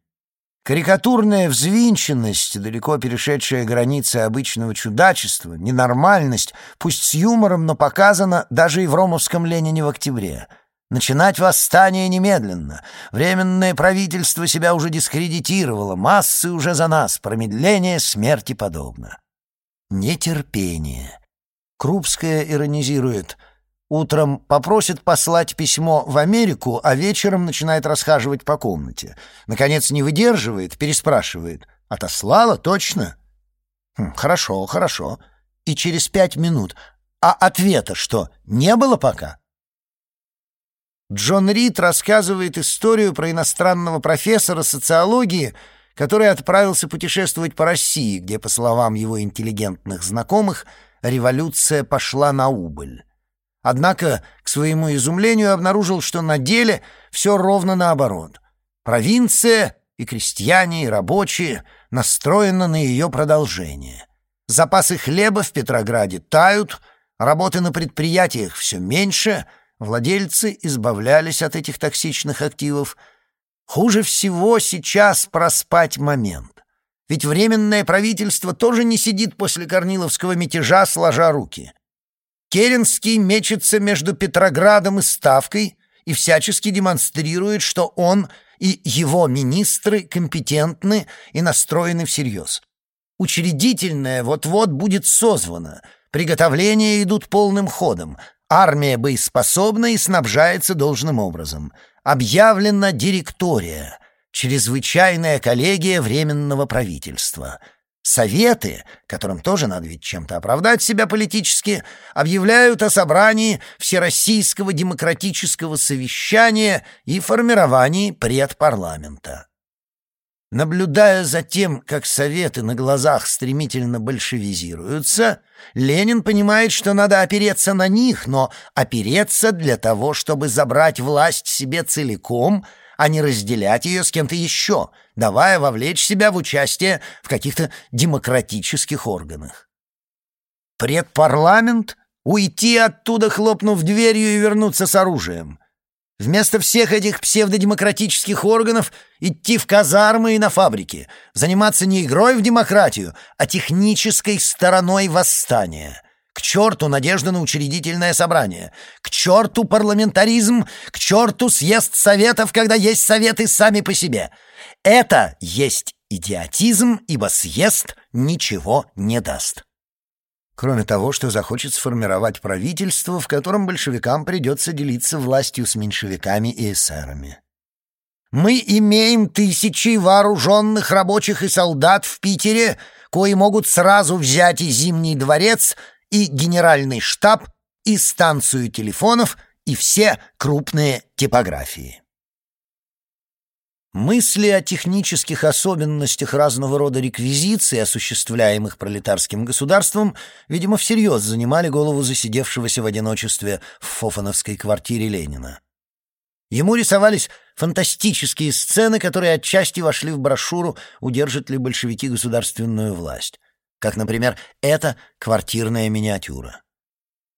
Карикатурная взвинченность, далеко перешедшая границы обычного чудачества, ненормальность, пусть с юмором, но показана даже и в ромовском Ленине в октябре. Начинать восстание немедленно. Временное правительство себя уже дискредитировало, массы уже за нас, промедление смерти подобно. Нетерпение. Крупская иронизирует. Утром попросит послать письмо в Америку, а вечером начинает расхаживать по комнате. Наконец не выдерживает, переспрашивает. «Отослала? Точно?» хм, «Хорошо, хорошо. И через пять минут. А ответа что, не было пока?» Джон Рид рассказывает историю про иностранного профессора социологии, который отправился путешествовать по России, где, по словам его интеллигентных знакомых, революция пошла на убыль. Однако, к своему изумлению, обнаружил, что на деле все ровно наоборот. Провинция и крестьяне, и рабочие настроены на ее продолжение. Запасы хлеба в Петрограде тают, работы на предприятиях все меньше, владельцы избавлялись от этих токсичных активов. Хуже всего сейчас проспать момент. Ведь Временное правительство тоже не сидит после Корниловского мятежа, сложа руки. Керенский мечется между Петроградом и Ставкой и всячески демонстрирует, что он и его министры компетентны и настроены всерьез. Учредительное вот-вот будет созвано, приготовления идут полным ходом, армия боеспособна и снабжается должным образом. Объявлена директория, чрезвычайная коллегия Временного правительства — Советы, которым тоже надо ведь чем-то оправдать себя политически, объявляют о собрании Всероссийского демократического совещания и формировании предпарламента. Наблюдая за тем, как Советы на глазах стремительно большевизируются, Ленин понимает, что надо опереться на них, но опереться для того, чтобы забрать власть себе целиком — а не разделять ее с кем-то еще, давая вовлечь себя в участие в каких-то демократических органах. Предпарламент? Уйти оттуда, хлопнув дверью и вернуться с оружием. Вместо всех этих псевдодемократических органов идти в казармы и на фабрики, заниматься не игрой в демократию, а технической стороной восстания — к черту надежда на учредительное собрание! К черту парламентаризм! К черту съезд советов, когда есть советы сами по себе! Это есть идиотизм, ибо съезд ничего не даст. Кроме того, что захочет сформировать правительство, в котором большевикам придется делиться властью с меньшевиками и эсерами. Мы имеем тысячи вооруженных рабочих и солдат в Питере, кои могут сразу взять и Зимний дворец, и генеральный штаб, и станцию телефонов, и все крупные типографии. Мысли о технических особенностях разного рода реквизиций, осуществляемых пролетарским государством, видимо, всерьез занимали голову засидевшегося в одиночестве в Фофановской квартире Ленина. Ему рисовались фантастические сцены, которые отчасти вошли в брошюру «Удержат ли большевики государственную власть» как, например, эта квартирная миниатюра.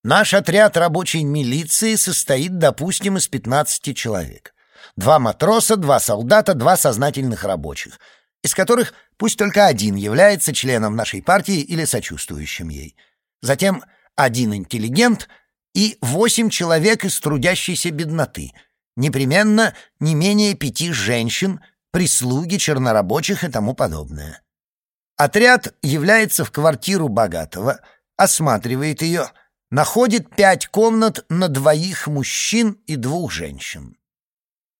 Наш отряд рабочей милиции состоит, допустим, из 15 человек. Два матроса, два солдата, два сознательных рабочих, из которых пусть только один является членом нашей партии или сочувствующим ей. Затем один интеллигент и восемь человек из трудящейся бедноты, непременно не менее пяти женщин, прислуги, чернорабочих и тому подобное. Отряд является в квартиру богатого, осматривает ее, находит пять комнат на двоих мужчин и двух женщин.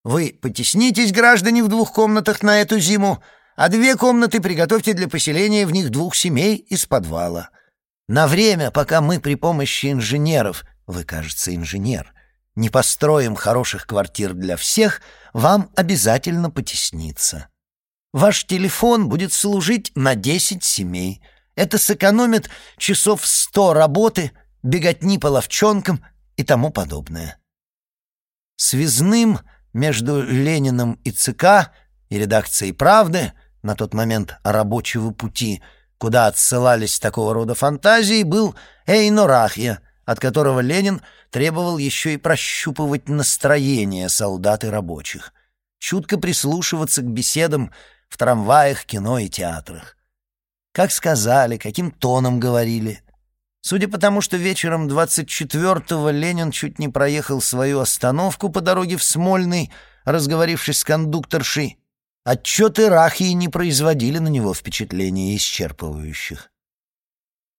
Вы потеснитесь, граждане, в двух комнатах на эту зиму, а две комнаты приготовьте для поселения в них двух семей из подвала. На время, пока мы при помощи инженеров, вы, кажется, инженер, не построим хороших квартир для всех, вам обязательно потесниться. Ваш телефон будет служить на 10 семей. Это сэкономит часов 100 работы, беготни по ловчонкам и тому подобное. Связным между Лениным и ЦК и редакцией «Правды» на тот момент рабочего пути, куда отсылались такого рода фантазии, был Эйно Рахья, от которого Ленин требовал еще и прощупывать настроение солдат и рабочих, чутко прислушиваться к беседам в трамваях, кино и театрах. Как сказали, каким тоном говорили. Судя по тому, что вечером 24-го Ленин чуть не проехал свою остановку по дороге в Смольный, разговорившись с кондукторшей, отчеты Рахии не производили на него впечатления исчерпывающих.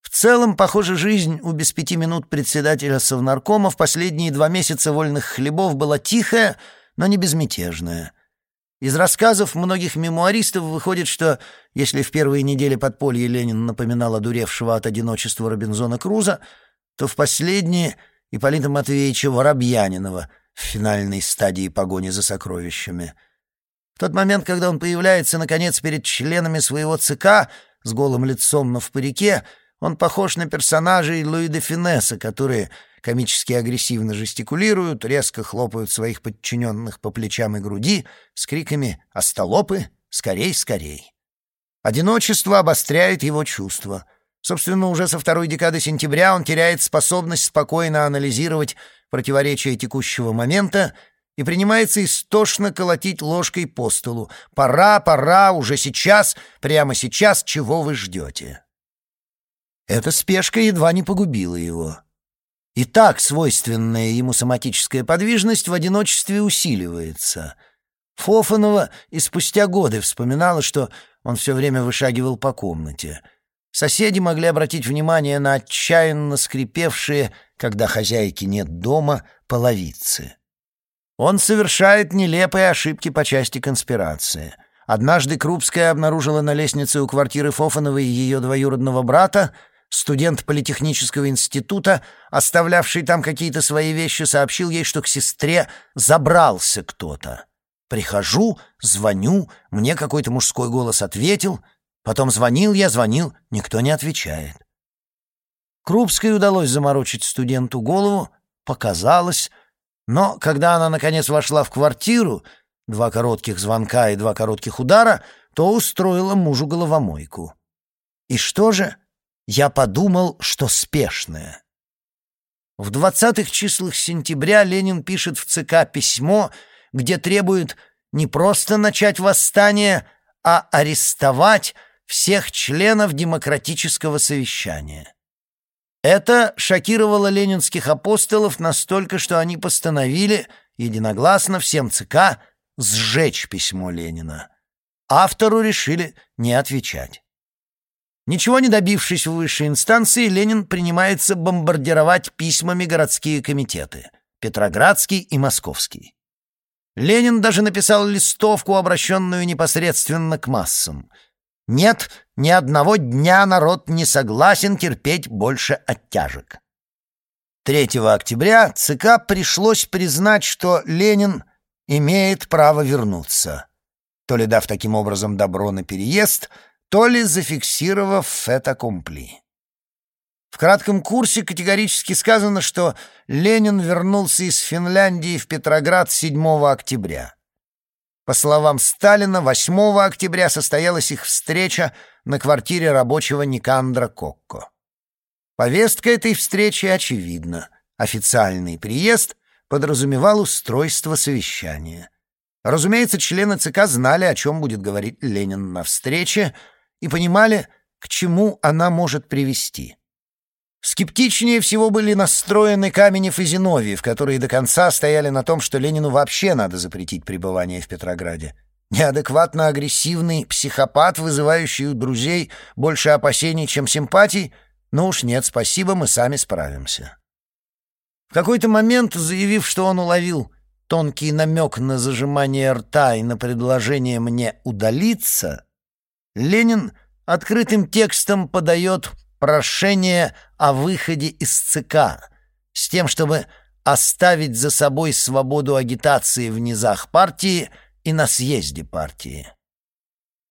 В целом, похоже, жизнь у без пяти минут председателя Совнаркома в последние два месяца вольных хлебов была тихая, но не безмятежная — из рассказов многих мемуаристов выходит, что если в первые недели подполья Ленин напоминал одуревшего от одиночества Робинзона Круза, то в последние — Ипполита Матвеевича Воробьянинова в финальной стадии погони за сокровищами. В тот момент, когда он появляется, наконец, перед членами своего ЦК с голым лицом, но в парике, он похож на персонажей Луи де Финесса, которые комически агрессивно жестикулируют, резко хлопают своих подчиненных по плечам и груди с криками «Остолопы! Скорей, скорей!». Одиночество обостряет его чувства. Собственно, уже со второй декады сентября он теряет способность спокойно анализировать противоречия текущего момента и принимается истошно колотить ложкой по столу. «Пора, пора, уже сейчас, прямо сейчас, чего вы ждете?» Эта спешка едва не погубила его. И так свойственная ему соматическая подвижность в одиночестве усиливается. Фофанова и спустя годы вспоминала, что он все время вышагивал по комнате. Соседи могли обратить внимание на отчаянно скрипевшие, когда хозяйки нет дома, половицы. Он совершает нелепые ошибки по части конспирации. Однажды Крупская обнаружила на лестнице у квартиры Фофановой ее двоюродного брата — Студент политехнического института, оставлявший там какие-то свои вещи, сообщил ей, что к сестре забрался кто-то. Прихожу, звоню, мне какой-то мужской голос ответил. Потом звонил я, звонил, никто не отвечает. Крупской удалось заморочить студенту голову, показалось, но когда она, наконец, вошла в квартиру, два коротких звонка и два коротких удара, то устроила мужу головомойку. И что же? Я подумал, что спешное. В двадцатых числах сентября Ленин пишет в ЦК письмо, где требует не просто начать восстание, а арестовать всех членов демократического совещания. Это шокировало ленинских апостолов настолько, что они постановили единогласно всем ЦК сжечь письмо Ленина. Автору решили не отвечать. Ничего не добившись в высшей инстанции, Ленин принимается бомбардировать письмами городские комитеты — Петроградский и Московский. Ленин даже написал листовку, обращенную непосредственно к массам. «Нет, ни одного дня народ не согласен терпеть больше оттяжек». 3 октября ЦК пришлось признать, что Ленин имеет право вернуться, то ли дав таким образом добро на переезд — то ли зафиксировав это компли. В кратком курсе категорически сказано, что Ленин вернулся из Финляндии в Петроград 7 октября. По словам Сталина, 8 октября состоялась их встреча на квартире рабочего Никандра Кокко. Повестка этой встречи очевидна. Официальный приезд подразумевал устройство совещания. Разумеется, члены ЦК знали, о чем будет говорить Ленин на встрече, и понимали, к чему она может привести. Скептичнее всего были настроены Каменев и Зиновьев, которые до конца стояли на том, что Ленину вообще надо запретить пребывание в Петрограде. Неадекватно агрессивный психопат, вызывающий у друзей больше опасений, чем симпатий, ну уж нет, спасибо, мы сами справимся. В какой-то момент, заявив, что он уловил тонкий намек на зажимание рта и на предложение мне удалиться, Ленин открытым текстом подает прошение о выходе из ЦК с тем, чтобы оставить за собой свободу агитации в низах партии и на съезде партии.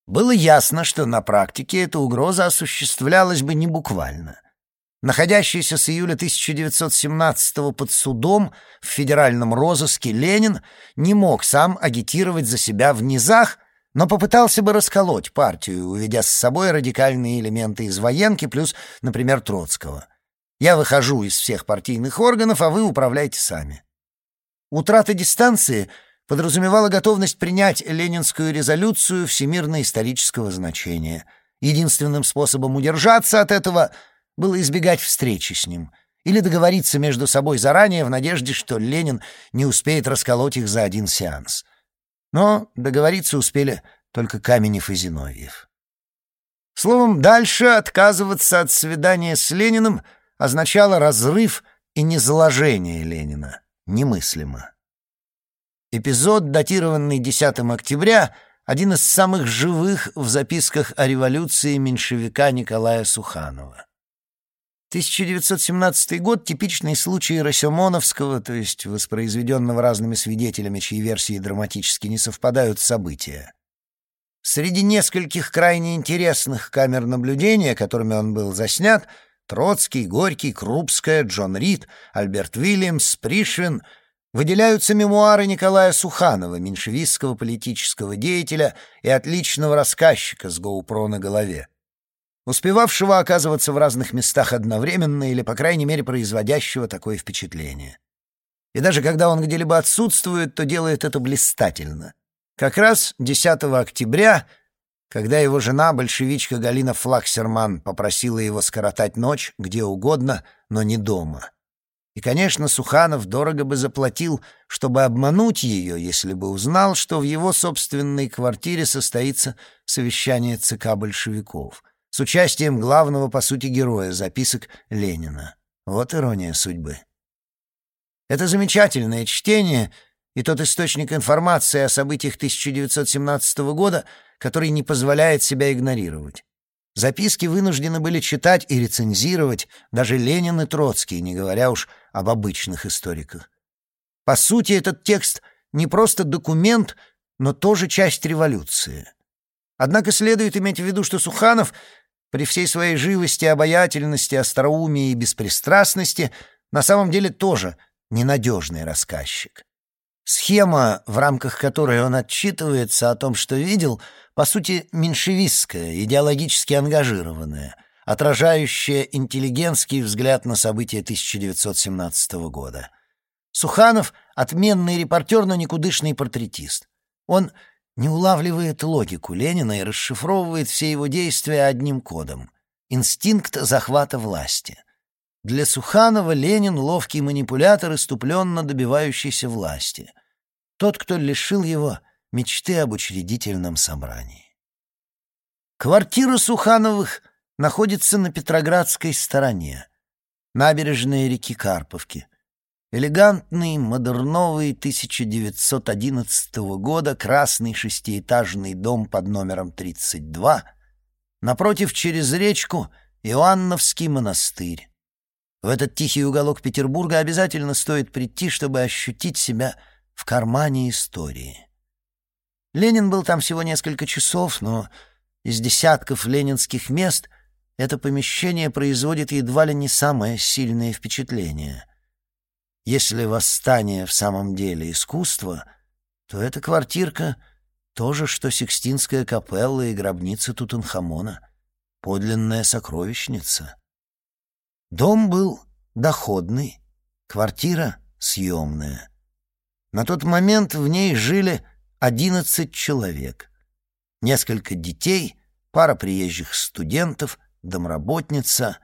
Было ясно, что на практике эта угроза осуществлялась бы не буквально. Находящийся с июля 1917 под судом в федеральном розыске Ленин не мог сам агитировать за себя в низах, но попытался бы расколоть партию, уведя с собой радикальные элементы из военки, плюс, например, Троцкого. Я выхожу из всех партийных органов, а вы управляйте сами. Утрата дистанции подразумевала готовность принять ленинскую резолюцию всемирно-исторического значения. Единственным способом удержаться от этого было избегать встречи с ним или договориться между собой заранее в надежде, что Ленин не успеет расколоть их за один сеанс. Но договориться успели только Каменев и Зиновьев. Словом, дальше отказываться от свидания с Лениным означало разрыв и незаложение Ленина. Немыслимо. Эпизод, датированный 10 октября, один из самых живых в записках о революции меньшевика Николая Суханова. 1917 год — типичный случай Расемоновского, то есть воспроизведенного разными свидетелями, чьи версии драматически не совпадают события. Среди нескольких крайне интересных камер наблюдения, которыми он был заснят, Троцкий, Горький, Крупская, Джон Рид, Альберт Уильямс, Пришвин — выделяются мемуары Николая Суханова, меньшевистского политического деятеля и отличного рассказчика с GoPro на голове успевавшего оказываться в разных местах одновременно или, по крайней мере, производящего такое впечатление. И даже когда он где-либо отсутствует, то делает это блистательно. Как раз 10 октября, когда его жена, большевичка Галина Флаксерман, попросила его скоротать ночь где угодно, но не дома. И, конечно, Суханов дорого бы заплатил, чтобы обмануть ее, если бы узнал, что в его собственной квартире состоится совещание ЦК большевиков — с участием главного, по сути, героя записок Ленина. Вот ирония судьбы. Это замечательное чтение и тот источник информации о событиях 1917 года, который не позволяет себя игнорировать. Записки вынуждены были читать и рецензировать даже Ленин и Троцкий, не говоря уж об обычных историках. По сути, этот текст не просто документ, но тоже часть революции. Однако следует иметь в виду, что Суханов при всей своей живости, обаятельности, остроумии и беспристрастности на самом деле тоже ненадежный рассказчик. Схема, в рамках которой он отчитывается о том, что видел, по сути, меньшевистская, идеологически ангажированная, отражающая интеллигентский взгляд на события 1917 года. Суханов — отменный репортер, но никудышный портретист. Он не улавливает логику Ленина и расшифровывает все его действия одним кодом — инстинкт захвата власти. Для Суханова Ленин — ловкий манипулятор, иступленно добивающийся власти. Тот, кто лишил его мечты об учредительном собрании. Квартира Сухановых находится на Петроградской стороне, набережной реки Карповки — Элегантный, модерновый 1911 года красный шестиэтажный дом под номером 32. Напротив, через речку, Иоанновский монастырь. В этот тихий уголок Петербурга обязательно стоит прийти, чтобы ощутить себя в кармане истории. Ленин был там всего несколько часов, но из десятков ленинских мест это помещение производит едва ли не самое сильное впечатление — если восстание в самом деле искусство, то эта квартирка — то же, что Сикстинская капелла и гробница Тутанхамона, подлинная сокровищница. Дом был доходный, квартира съемная. На тот момент в ней жили одиннадцать человек. Несколько детей, пара приезжих студентов, домработница.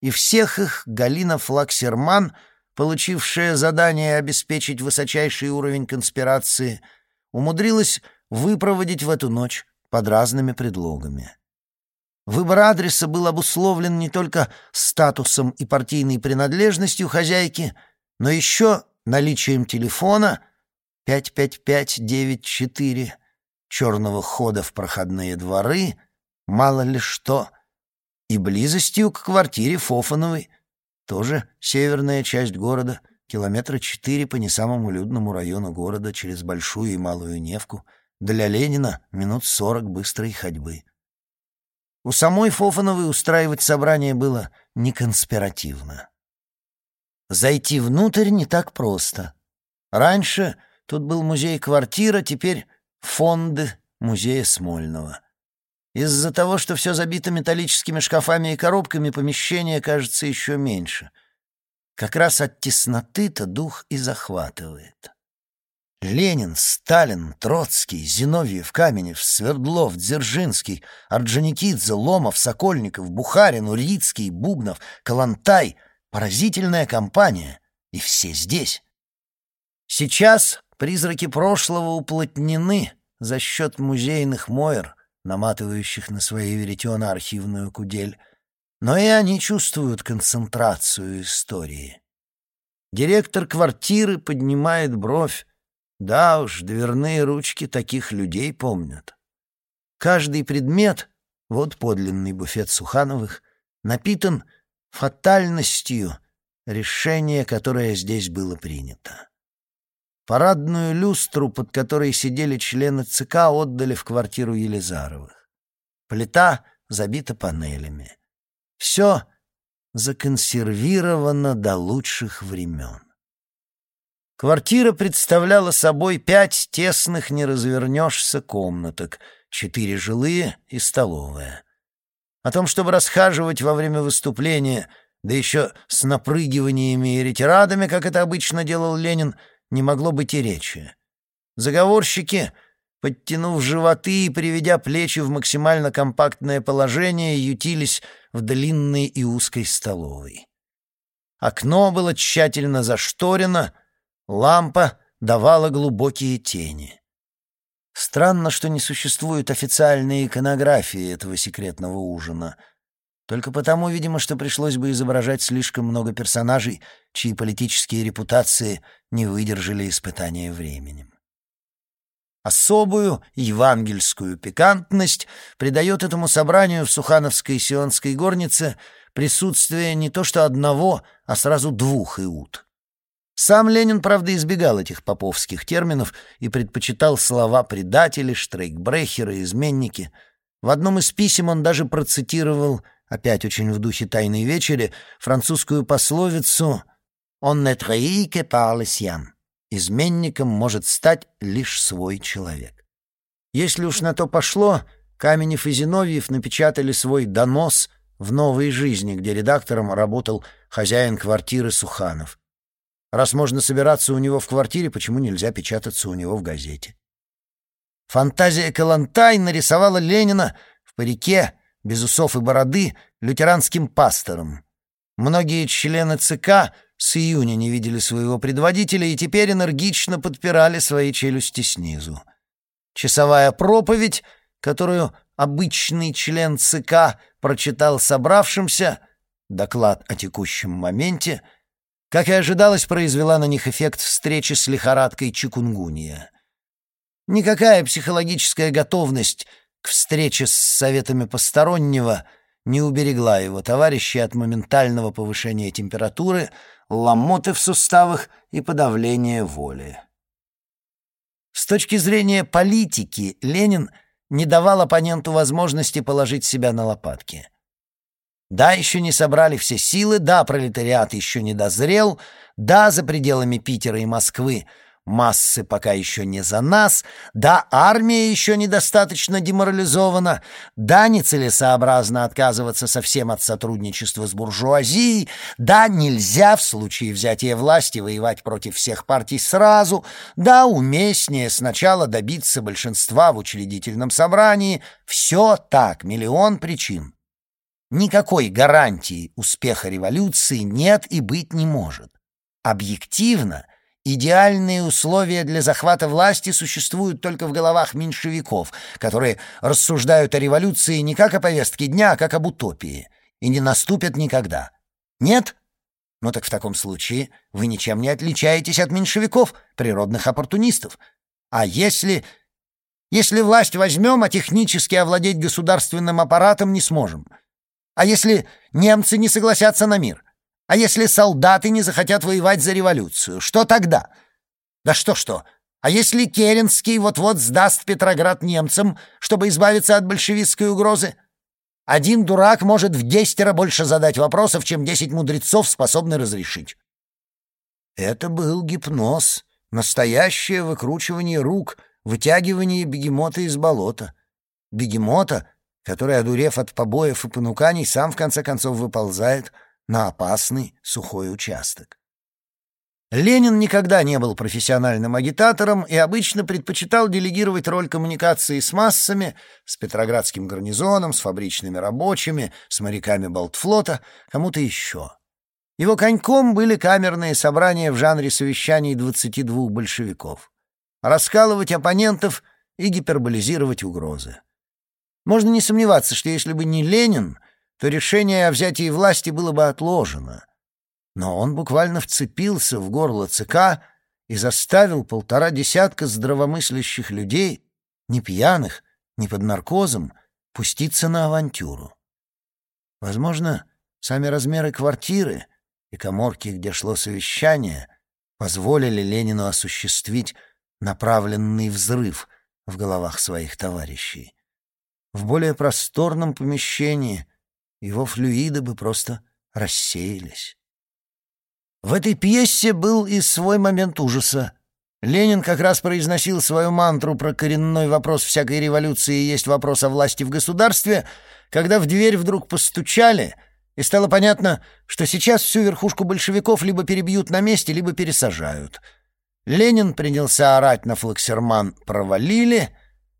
И всех их Галина Флаксерман — получившая задание обеспечить высочайший уровень конспирации, умудрилась выпроводить в эту ночь под разными предлогами. Выбор адреса был обусловлен не только статусом и партийной принадлежностью хозяйки, но еще наличием телефона 55594, черного хода в проходные дворы, мало ли что, и близостью к квартире Фофановой, тоже северная часть города, километра четыре по не самому людному району города через Большую и Малую Невку, для Ленина минут сорок быстрой ходьбы. У самой Фофановой устраивать собрание было не конспиративно. Зайти внутрь не так просто. Раньше тут был музей-квартира, теперь фонды музея Смольного. Из-за того, что все забито металлическими шкафами и коробками, помещение кажется еще меньше. Как раз от тесноты-то дух и захватывает. Ленин, Сталин, Троцкий, Зиновьев, Каменев, Свердлов, Дзержинский, Орджоникидзе, Ломов, Сокольников, Бухарин, Урицкий, Бубнов, Калантай — поразительная компания, и все здесь. Сейчас призраки прошлого уплотнены за счет музейных моер, наматывающих на свои веретена архивную кудель, но и они чувствуют концентрацию истории. Директор квартиры поднимает бровь. Да уж, дверные ручки таких людей помнят. Каждый предмет, вот подлинный буфет Сухановых, напитан фатальностью решения, которое здесь было принято. Парадную люстру, под которой сидели члены ЦК, отдали в квартиру Елизаровых. Плита забита панелями. Все законсервировано до лучших времен. Квартира представляла собой пять тесных не развернешься комнаток, четыре жилые и столовая. О том, чтобы расхаживать во время выступления, да еще с напрыгиваниями и ретирадами, как это обычно делал Ленин, — не могло быть и речи. Заговорщики, подтянув животы и приведя плечи в максимально компактное положение, ютились в длинной и узкой столовой. Окно было тщательно зашторено, лампа давала глубокие тени. Странно, что не существует официальной иконографии этого секретного ужина — только потому, видимо, что пришлось бы изображать слишком много персонажей, чьи политические репутации не выдержали испытания временем. Особую евангельскую пикантность придает этому собранию в Сухановской сионской горнице присутствие не то что одного, а сразу двух иуд. Сам Ленин, правда, избегал этих поповских терминов и предпочитал слова «предатели», «штрейкбрехеры», «изменники». В одном из писем он даже процитировал опять очень в духе «Тайной вечери», французскую пословицу «On ne trahit que par le sien» — «Изменником может стать лишь свой человек». Если уж на то пошло, Каменев и Зиновьев напечатали свой донос в «Новой жизни», где редактором работал хозяин квартиры Суханов. Раз можно собираться у него в квартире, почему нельзя печататься у него в газете? Фантазия Калантай нарисовала Ленина в парике, без усов и бороды, лютеранским пастором. Многие члены ЦК с июня не видели своего предводителя и теперь энергично подпирали свои челюсти снизу. Часовая проповедь, которую обычный член ЦК прочитал собравшимся, доклад о текущем моменте, как и ожидалось, произвела на них эффект встречи с лихорадкой чикунгунья. Никакая психологическая готовность — к встрече с советами постороннего не уберегла его товарищей от моментального повышения температуры, ломоты в суставах и подавления воли. С точки зрения политики Ленин не давал оппоненту возможности положить себя на лопатки. Да, еще не собрали все силы, да, пролетариат еще не дозрел, да, за пределами Питера и Москвы массы пока еще не за нас, да, армия еще недостаточно деморализована, да, нецелесообразно отказываться совсем от сотрудничества с буржуазией, да, нельзя в случае взятия власти воевать против всех партий сразу, да, уместнее сначала добиться большинства в учредительном собрании. Все так, миллион причин. Никакой гарантии успеха революции нет и быть не может. Объективно — Идеальные условия для захвата власти существуют только в головах меньшевиков, которые рассуждают о революции не как о повестке дня, а как об утопии, и не наступят никогда. Нет? Ну так в таком случае вы ничем не отличаетесь от меньшевиков, природных оппортунистов. А если... Если власть возьмем, а технически овладеть государственным аппаратом не сможем? А если немцы не согласятся на мир? А если солдаты не захотят воевать за революцию, что тогда? Да что-что, А если Керенский вот-вот сдаст Петроград немцам, чтобы избавиться от большевистской угрозы? Один дурак может в десятеро больше задать вопросов, чем десять мудрецов способны разрешить. Это был гипноз, настоящее выкручивание рук, вытягивание бегемота из болота. Бегемота, который, одурев от побоев и понуканий, сам в конце концов выползает на опасный сухой участок. Ленин никогда не был профессиональным агитатором и обычно предпочитал делегировать роль коммуникации с массами, с Петроградским гарнизоном, с фабричными рабочими, с моряками Балтфлота, кому-то еще. Его коньком были камерные собрания в жанре совещаний 22 большевиков. Раскалывать оппонентов и гиперболизировать угрозы. Можно не сомневаться, что если бы не Ленин, то решение о взятии власти было бы отложено — но он буквально вцепился в горло ЦК и заставил полтора десятка здравомыслящих людей, не пьяных, не под наркозом, пуститься на авантюру. Возможно, сами размеры квартиры и коморки, где шло совещание, позволили Ленину осуществить направленный взрыв в головах своих товарищей. В более просторном помещении его флюиды бы просто рассеялись. В этой пьесе был и свой момент ужаса. Ленин как раз произносил свою мантру про коренной вопрос всякой революции есть вопрос о власти в государстве, когда в дверь вдруг постучали, и стало понятно, что сейчас всю верхушку большевиков либо перебьют на месте, либо пересажают. Ленин принялся орать на флаксерман «провалили»,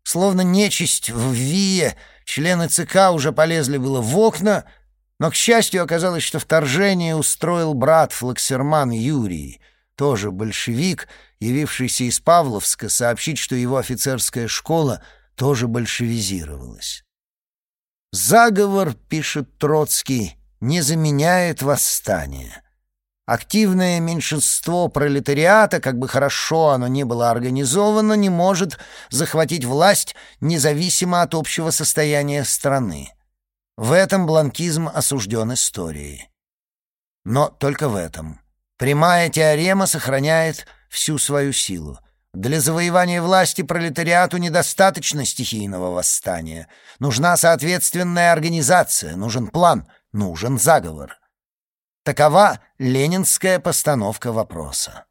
словно нечисть в ВИЕ, члены ЦК уже полезли было в окна — но, к счастью, оказалось, что вторжение устроил брат Флаксерман Юрий, тоже большевик, явившийся из Павловска, сообщить, что его офицерская школа тоже большевизировалась. «Заговор, — пишет Троцкий, — не заменяет восстание. Активное меньшинство пролетариата, как бы хорошо оно ни было организовано, не может захватить власть независимо от общего состояния страны. В этом бланкизм осужден историей. Но только в этом. Прямая теорема сохраняет всю свою силу. Для завоевания власти пролетариату недостаточно стихийного восстания. Нужна соответственная организация, нужен план, нужен заговор. Такова ленинская постановка вопроса.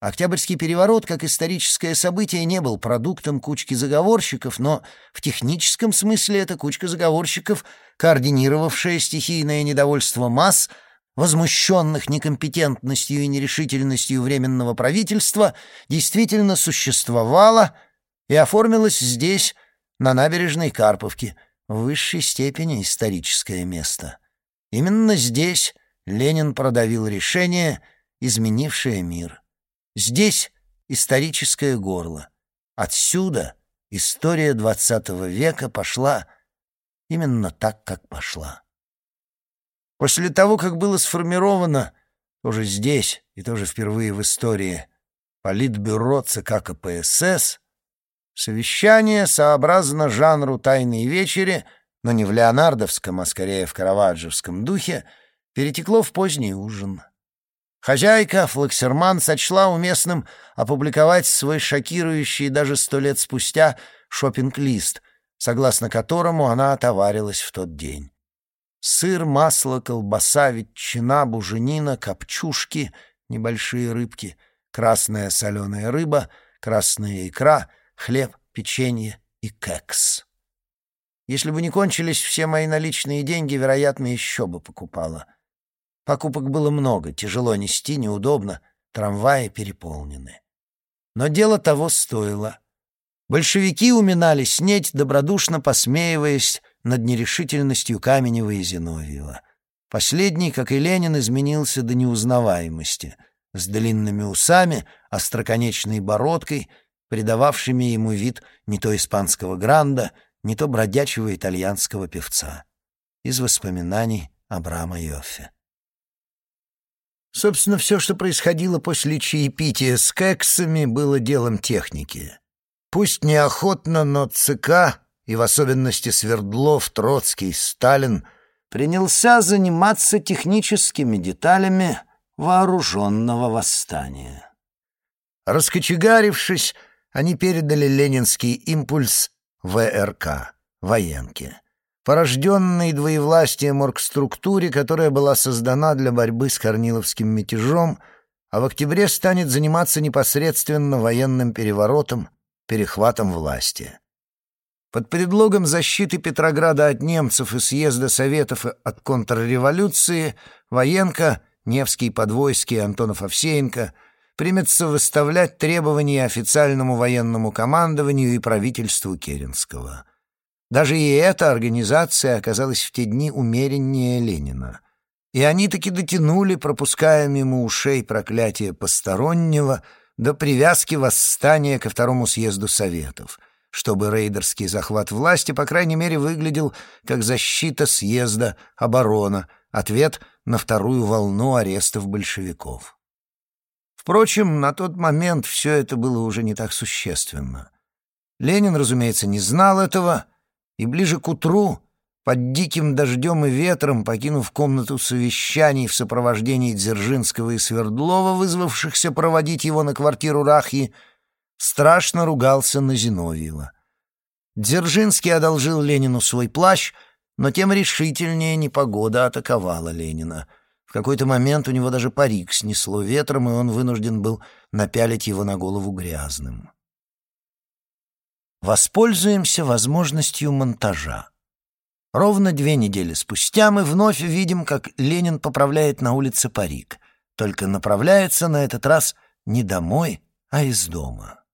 Октябрьский переворот как историческое событие не был продуктом кучки заговорщиков, но в техническом смысле эта кучка заговорщиков, координировавшая стихийное недовольство масс, возмущенных некомпетентностью и нерешительностью Временного правительства, действительно существовала и оформилась здесь, на набережной Карповки, в высшей степени историческое место. Именно здесь Ленин продавил решение, изменившее мир. Здесь историческое горло. Отсюда история XX века пошла именно так, как пошла. После того, как было сформировано, тоже здесь и тоже впервые в истории, Политбюро ЦК КПСС, совещание, сообразно жанру «Тайной вечери», но не в леонардовском, а скорее в караваджевском духе, перетекло в поздний ужин. Хозяйка Флаксерман сочла уместным опубликовать свой шокирующий даже сто лет спустя шопинг-лист, согласно которому она отоварилась в тот день. Сыр, масло, колбаса, ветчина, буженина, копчушки, небольшие рыбки, красная соленая рыба, красная икра, хлеб, печенье и кекс. Если бы не кончились все мои наличные деньги, вероятно, еще бы покупала — Покупок было много, тяжело нести, неудобно, трамваи переполнены. Но дело того стоило. Большевики уминали снеть, добродушно посмеиваясь над нерешительностью Каменева и Зиновьева. Последний, как и Ленин, изменился до неузнаваемости, с длинными усами, остроконечной бородкой, придававшими ему вид не то испанского гранда, не то бродячего итальянского певца. Из воспоминаний Абрама Йоффе. Собственно, все, что происходило после чаепития с кексами, было делом техники. Пусть неохотно, но ЦК, и в особенности Свердлов, Троцкий, Сталин, принялся заниматься техническими деталями вооруженного восстания. Раскочегарившись, они передали ленинский импульс ВРК, военке, порожденной двоевластием оргструктуре, которая была создана для борьбы с Корниловским мятежом, а в октябре станет заниматься непосредственно военным переворотом, перехватом власти. Под предлогом защиты Петрограда от немцев и съезда Советов от контрреволюции Военко, Невский, Подвойский, Антонов Овсеенко примется выставлять требования официальному военному командованию и правительству Керенского. Даже и эта организация оказалась в те дни умереннее Ленина. И они таки дотянули, пропуская мимо ушей проклятие постороннего, до привязки восстания ко второму съезду Советов — чтобы рейдерский захват власти, по крайней мере, выглядел как защита съезда, оборона, ответ на вторую волну арестов большевиков. Впрочем, на тот момент все это было уже не так существенно. Ленин, разумеется, не знал этого, и ближе к утру, под диким дождем и ветром, покинув комнату совещаний в сопровождении Дзержинского и Свердлова, вызвавшихся проводить его на квартиру Рахи, страшно ругался на Зиновьева. Дзержинский одолжил Ленину свой плащ, но тем решительнее непогода атаковала Ленина. В какой-то момент у него даже парик снесло ветром, и он вынужден был напялить его на голову грязным. Воспользуемся возможностью монтажа. Ровно две недели спустя мы вновь видим, как Ленин поправляет на улице парик, только направляется на этот раз не домой, а из дома.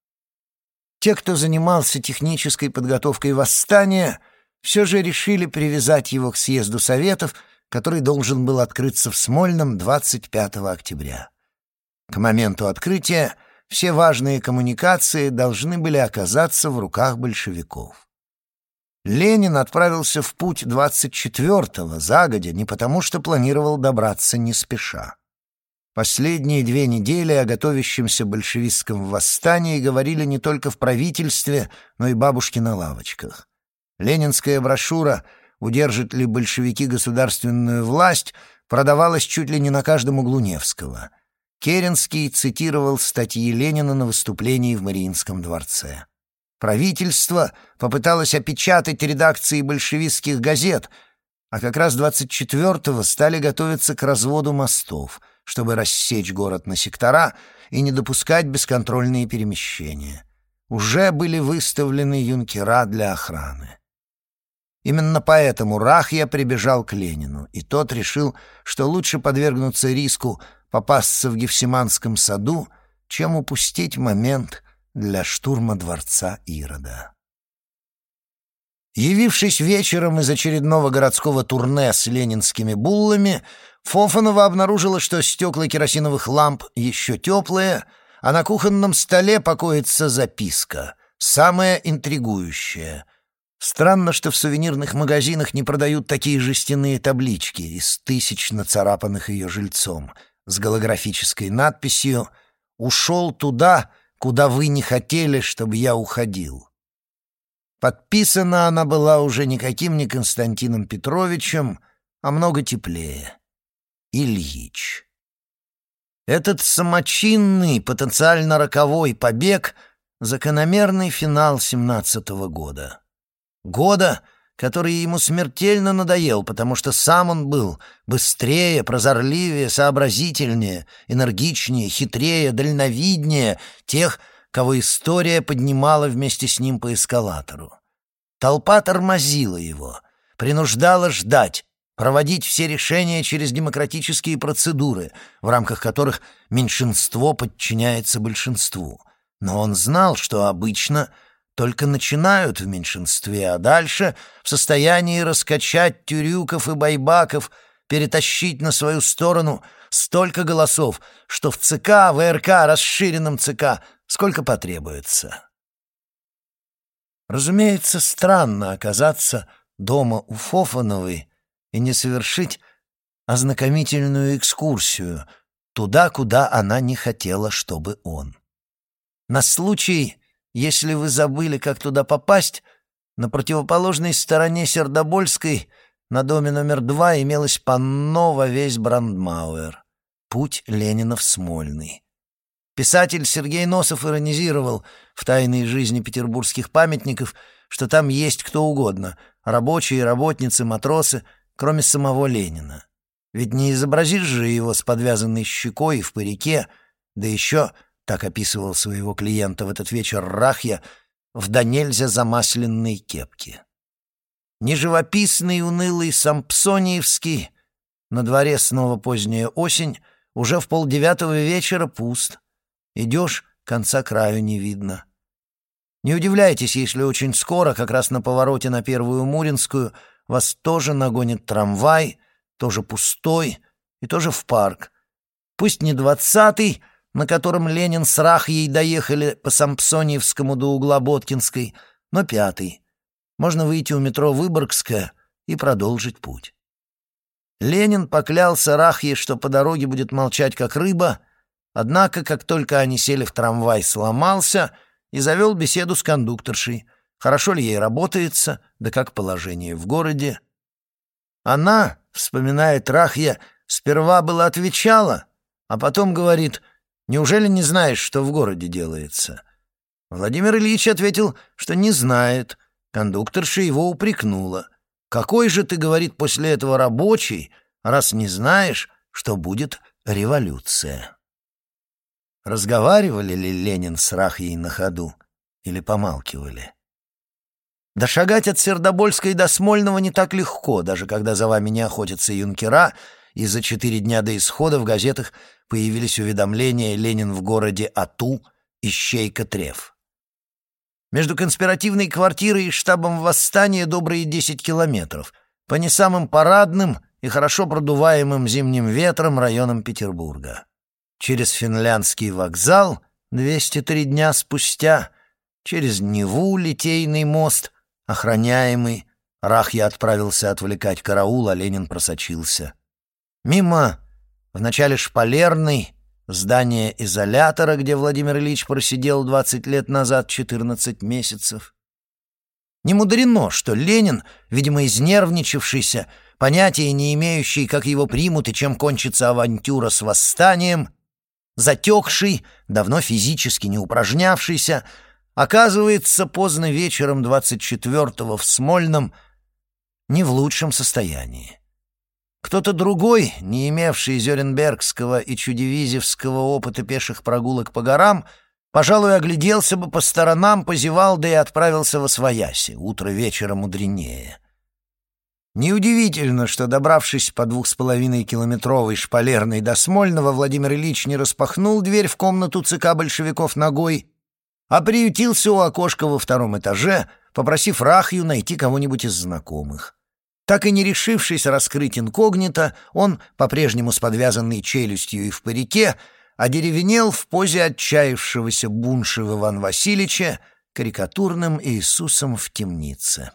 Те, кто занимался технической подготовкой восстания, все же решили привязать его к съезду Советов, который должен был открыться в Смольном 25 октября. К моменту открытия все важные коммуникации должны были оказаться в руках большевиков. Ленин отправился в путь 24-го, загодя, не потому что планировал добраться не спеша. Последние две недели о готовящемся большевистском восстании говорили не только в правительстве, но и бабушки на лавочках. Ленинская брошюра «Удержат ли большевики государственную власть» продавалась чуть ли не на каждом углу Невского. Керенский цитировал статьи Ленина на выступлении в Мариинском дворце. Правительство попыталось опечатать редакции большевистских газет, а как раз 24-го стали готовиться к разводу мостов — чтобы рассечь город на сектора и не допускать бесконтрольные перемещения. Уже были выставлены юнкера для охраны. Именно поэтому Рахья прибежал к Ленину, и тот решил, что лучше подвергнуться риску попасться в Гефсиманском саду, чем упустить момент для штурма дворца Ирода. Явившись вечером из очередного городского турне с ленинскими буллами, Фофанова обнаружила, что стекла керосиновых ламп еще теплые, а на кухонном столе покоится записка, самая интригующая. Странно, что в сувенирных магазинах не продают такие жестяные таблички из тысяч нацарапанных ее жильцом с голографической надписью «Ушел туда, куда вы не хотели, чтобы я уходил». Подписана она была уже никаким не Константином Петровичем, а много теплее. Ильич. Этот самочинный, потенциально роковой побег — закономерный финал семнадцатого года. Года, который ему смертельно надоел, потому что сам он был быстрее, прозорливее, сообразительнее, энергичнее, хитрее, дальновиднее тех, кого история поднимала вместе с ним по эскалатору. Толпа тормозила его, принуждала ждать, проводить все решения через демократические процедуры, в рамках которых меньшинство подчиняется большинству. Но он знал, что обычно только начинают в меньшинстве, а дальше в состоянии раскачать тюрюков и байбаков, перетащить на свою сторону столько голосов, что в ЦК, ВРК, расширенном ЦК, сколько потребуется. Разумеется, странно оказаться дома у Фофановой и не совершить ознакомительную экскурсию туда, куда она не хотела, чтобы он. На случай, если вы забыли, как туда попасть, на противоположной стороне Сердобольской на доме номер два имелось панно во весь Брандмауэр. Путь Ленина в Смольный. Писатель Сергей Носов иронизировал в «Тайной жизни петербургских памятников», что там есть кто угодно — рабочие, работницы, матросы, кроме самого Ленина. Ведь не изобразишь же его с подвязанной щекой и в парике, да еще, так описывал своего клиента в этот вечер Рахья, в да нельзя замасленной кепке. Не живописный, унылый Сампсониевский, на дворе снова поздняя осень, уже в полдевятого вечера пуст. Идешь, конца краю не видно. Не удивляйтесь, если очень скоро, как раз на повороте на Первую Муринскую, вас тоже нагонит трамвай, тоже пустой и тоже в парк. Пусть не двадцатый, на котором Ленин с Рахьей доехали по Сампсониевскому до угла Боткинской, но пятый. Можно выйти у метро Выборгская и продолжить путь. Ленин поклялся Рахье, что по дороге будет молчать как рыба, однако, как только они сели в трамвай, сломался — и завел беседу с кондукторшей. Хорошо ли ей работается, да как положение в городе. Она, вспоминает Рахья, сперва была отвечала, а потом говорит, «Неужели не знаешь, что в городе делается?» Владимир Ильич ответил, что не знает. Кондукторша его упрекнула. «Какой же ты, — говорит, — после этого рабочий, раз не знаешь, что будет революция?» Разговаривали ли Ленин с Рахьей на ходу или помалкивали? Да шагать от Сердобольской до Смольного не так легко, даже когда за вами не охотятся юнкера, и за четыре дня до исхода в газетах появились уведомления «Ленин в городе Ату, ищейка Треф». Между конспиративной квартирой и штабом восстания добрые десять километров, по не самым парадным и хорошо продуваемым зимним ветром районам Петербурга через финляндский вокзал 203 дня спустя, через Неву Литейный мост, охраняемый. Рахья отправился отвлекать караул, а Ленин просочился. Мимо, вначале шпалерный, здание изолятора, где Владимир Ильич просидел 20 лет назад 14 месяцев. Не мудрено, что Ленин, видимо, изнервничавшийся, понятия не имеющий, как его примут и чем кончится авантюра с восстанием, затекший, давно физически не упражнявшийся, оказывается поздно вечером 24-го в Смольном не в лучшем состоянии. Кто-то другой, не имевший Зеренбергского и Чудевизевского опыта пеших прогулок по горам, пожалуй, огляделся бы по сторонам, позевал, да и отправился во свояси, утро вечера мудренее. Неудивительно, что, добравшись по двух с половиной километровой шпалерной до Смольного, Владимир Ильич не распахнул дверь в комнату ЦК большевиков ногой, а приютился у окошка во втором этаже, попросив Рахью найти кого-нибудь из знакомых. Так и не решившись раскрыть инкогнито, он, по-прежнему с подвязанной челюстью и в парике, одеревенел в позе отчаявшегося буншего Иван Васильевича карикатурным Иисусом в темнице.